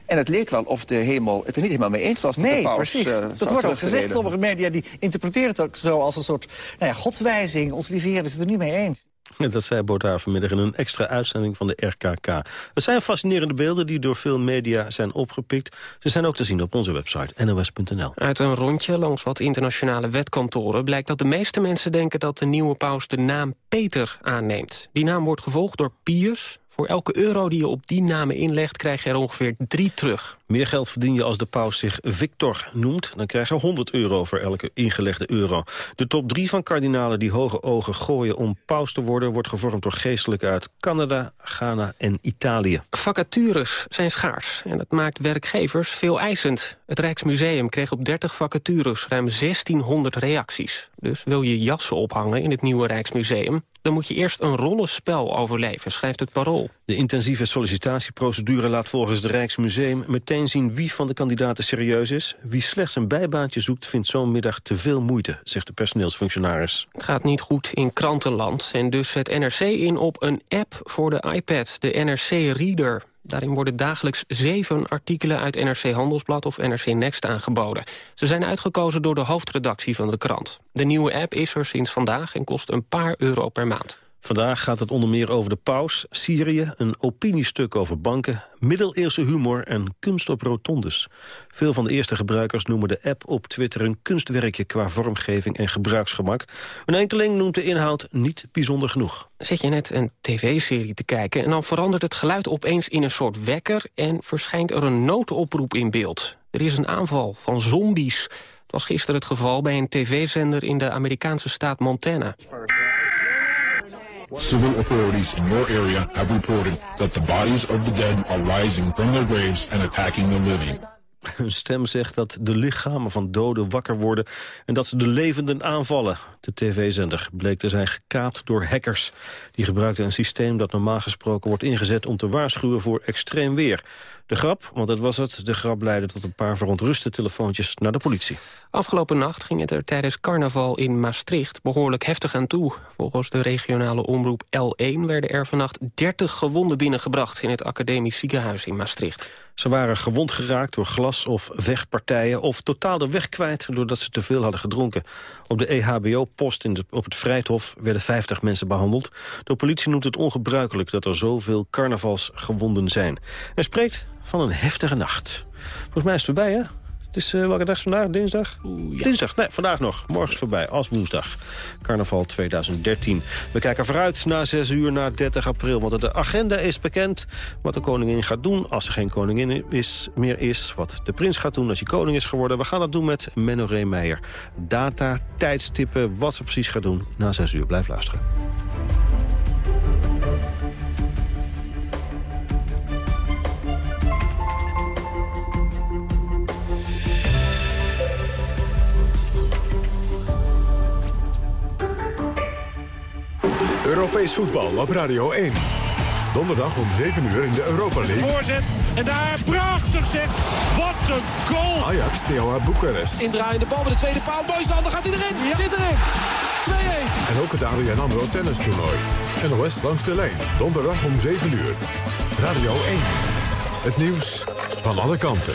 En het leek wel of de hemel het er niet helemaal mee eens was. dat de Nee, paus, precies. eh, dat zou wordt ook gezegd. Sommige media die interpreteren het ook zo als een soort nou ja, godswijzing. Onze lieve Heer is het er niet mee eens. Dat zei Baudard vanmiddag in een extra uitzending van de RKK. Het zijn fascinerende beelden die door veel media zijn opgepikt. Ze zijn ook te zien op onze website nos.nl. Uit een rondje langs wat internationale wetkantoren blijkt dat de meeste mensen denken dat de nieuwe paus de naam Peter aanneemt. Die naam wordt gevolgd door Pius. Voor elke euro die je op die namen inlegt krijg je er ongeveer drie terug. Meer geld verdien je als de paus zich Victor noemt. Dan krijg je 100 euro voor elke ingelegde euro. De top drie van kardinalen die hoge ogen gooien om paus te worden... wordt gevormd door geestelijken uit Canada, Ghana en Italië. Vacatures zijn schaars en dat maakt werkgevers veel eisend. Het Rijksmuseum kreeg op 30 vacatures ruim 1600 reacties. Dus wil je jassen ophangen in het nieuwe Rijksmuseum... dan moet je eerst een rollenspel overleven, schrijft het Parool. De intensieve sollicitatieprocedure laat volgens het Rijksmuseum meteen zien wie van de kandidaten serieus is. Wie slechts een bijbaantje zoekt vindt zo'n middag te veel moeite, zegt de personeelsfunctionaris. Het gaat niet goed in krantenland en dus zet NRC in op een app voor de iPad, de NRC Reader. Daarin worden dagelijks zeven artikelen uit NRC Handelsblad of NRC Next aangeboden. Ze zijn uitgekozen door de hoofdredactie van de krant. De nieuwe app is er sinds vandaag en kost een paar euro per maand. Vandaag gaat het onder meer over de paus, Syrië, een opiniestuk over banken, middeleeuwse humor en kunst op rotondes. Veel van de eerste gebruikers noemen de app op Twitter een kunstwerkje qua vormgeving en gebruiksgemak. Een enkeling noemt de inhoud niet bijzonder genoeg. Zet je net een tv-serie te kijken en dan verandert het geluid opeens in een soort wekker en verschijnt er een noodoproep in beeld. Er is een aanval van zombies. Het was gisteren het geval bij een tv-zender in de Amerikaanse staat Montana. Civil authorities in your area have reported that the bodies of the dead are rising from their graves and attacking the living. Een stem zegt dat de lichamen van doden wakker worden... en dat ze de levenden aanvallen. De tv-zender bleek te zijn gekaapt door hackers. Die gebruikten een systeem dat normaal gesproken wordt ingezet... om te waarschuwen voor extreem weer. De grap, want dat was het, de grap leidde tot een paar verontruste telefoontjes naar de politie. Afgelopen nacht ging het er tijdens carnaval in Maastricht behoorlijk heftig aan toe. Volgens de regionale omroep L1 werden er vannacht 30 gewonden binnengebracht... in het academisch ziekenhuis in Maastricht. Ze waren gewond geraakt door glas of vechtpartijen... of totaal de weg kwijt doordat ze te veel hadden gedronken. Op de EHBO-post op het Vrijthof werden 50 mensen behandeld. De politie noemt het ongebruikelijk dat er zoveel carnavalsgewonden zijn. En spreekt van een heftige nacht. Volgens mij is het voorbij, hè? Het is, uh, welke dag is vandaag? Dinsdag? Dinsdag, nee, vandaag nog. Morgen is voorbij, als woensdag. Carnaval 2013. We kijken vooruit na 6 uur, na 30 april. Want de agenda is bekend. Wat de koningin gaat doen als er geen koningin is, meer is. Wat de prins gaat doen als hij koning is geworden. We gaan dat doen met Menno Reemeijer. Data, tijdstippen, wat ze precies gaat doen. Na 6 uur, blijf luisteren. Europees voetbal op Radio 1. Donderdag om 7 uur in de Europa League. Voorzet. En daar prachtig zeg. Wat een goal. Ajax, Steaua Boekarest. Indraaiende bal bij de tweede paal. Mooiste dan gaat hij erin. Zit erin. 2-1. En ook het ABN AMRO tennistoernooi. NOS langs de lijn. Donderdag om 7 uur. Radio 1. Het nieuws van alle kanten.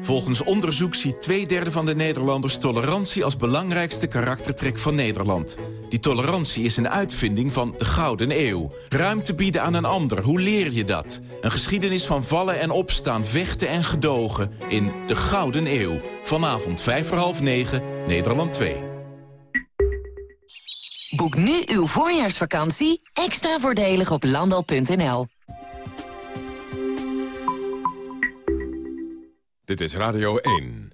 Volgens onderzoek ziet twee derde van de Nederlanders tolerantie als belangrijkste karaktertrek van Nederland. Die tolerantie is een uitvinding van de Gouden Eeuw. Ruimte bieden aan een ander, hoe leer je dat? Een geschiedenis van vallen en opstaan, vechten en gedogen in de Gouden Eeuw. Vanavond vijf voor half negen, Nederland 2. Boek nu uw voorjaarsvakantie extra voordelig op landal.nl. Dit is Radio 1.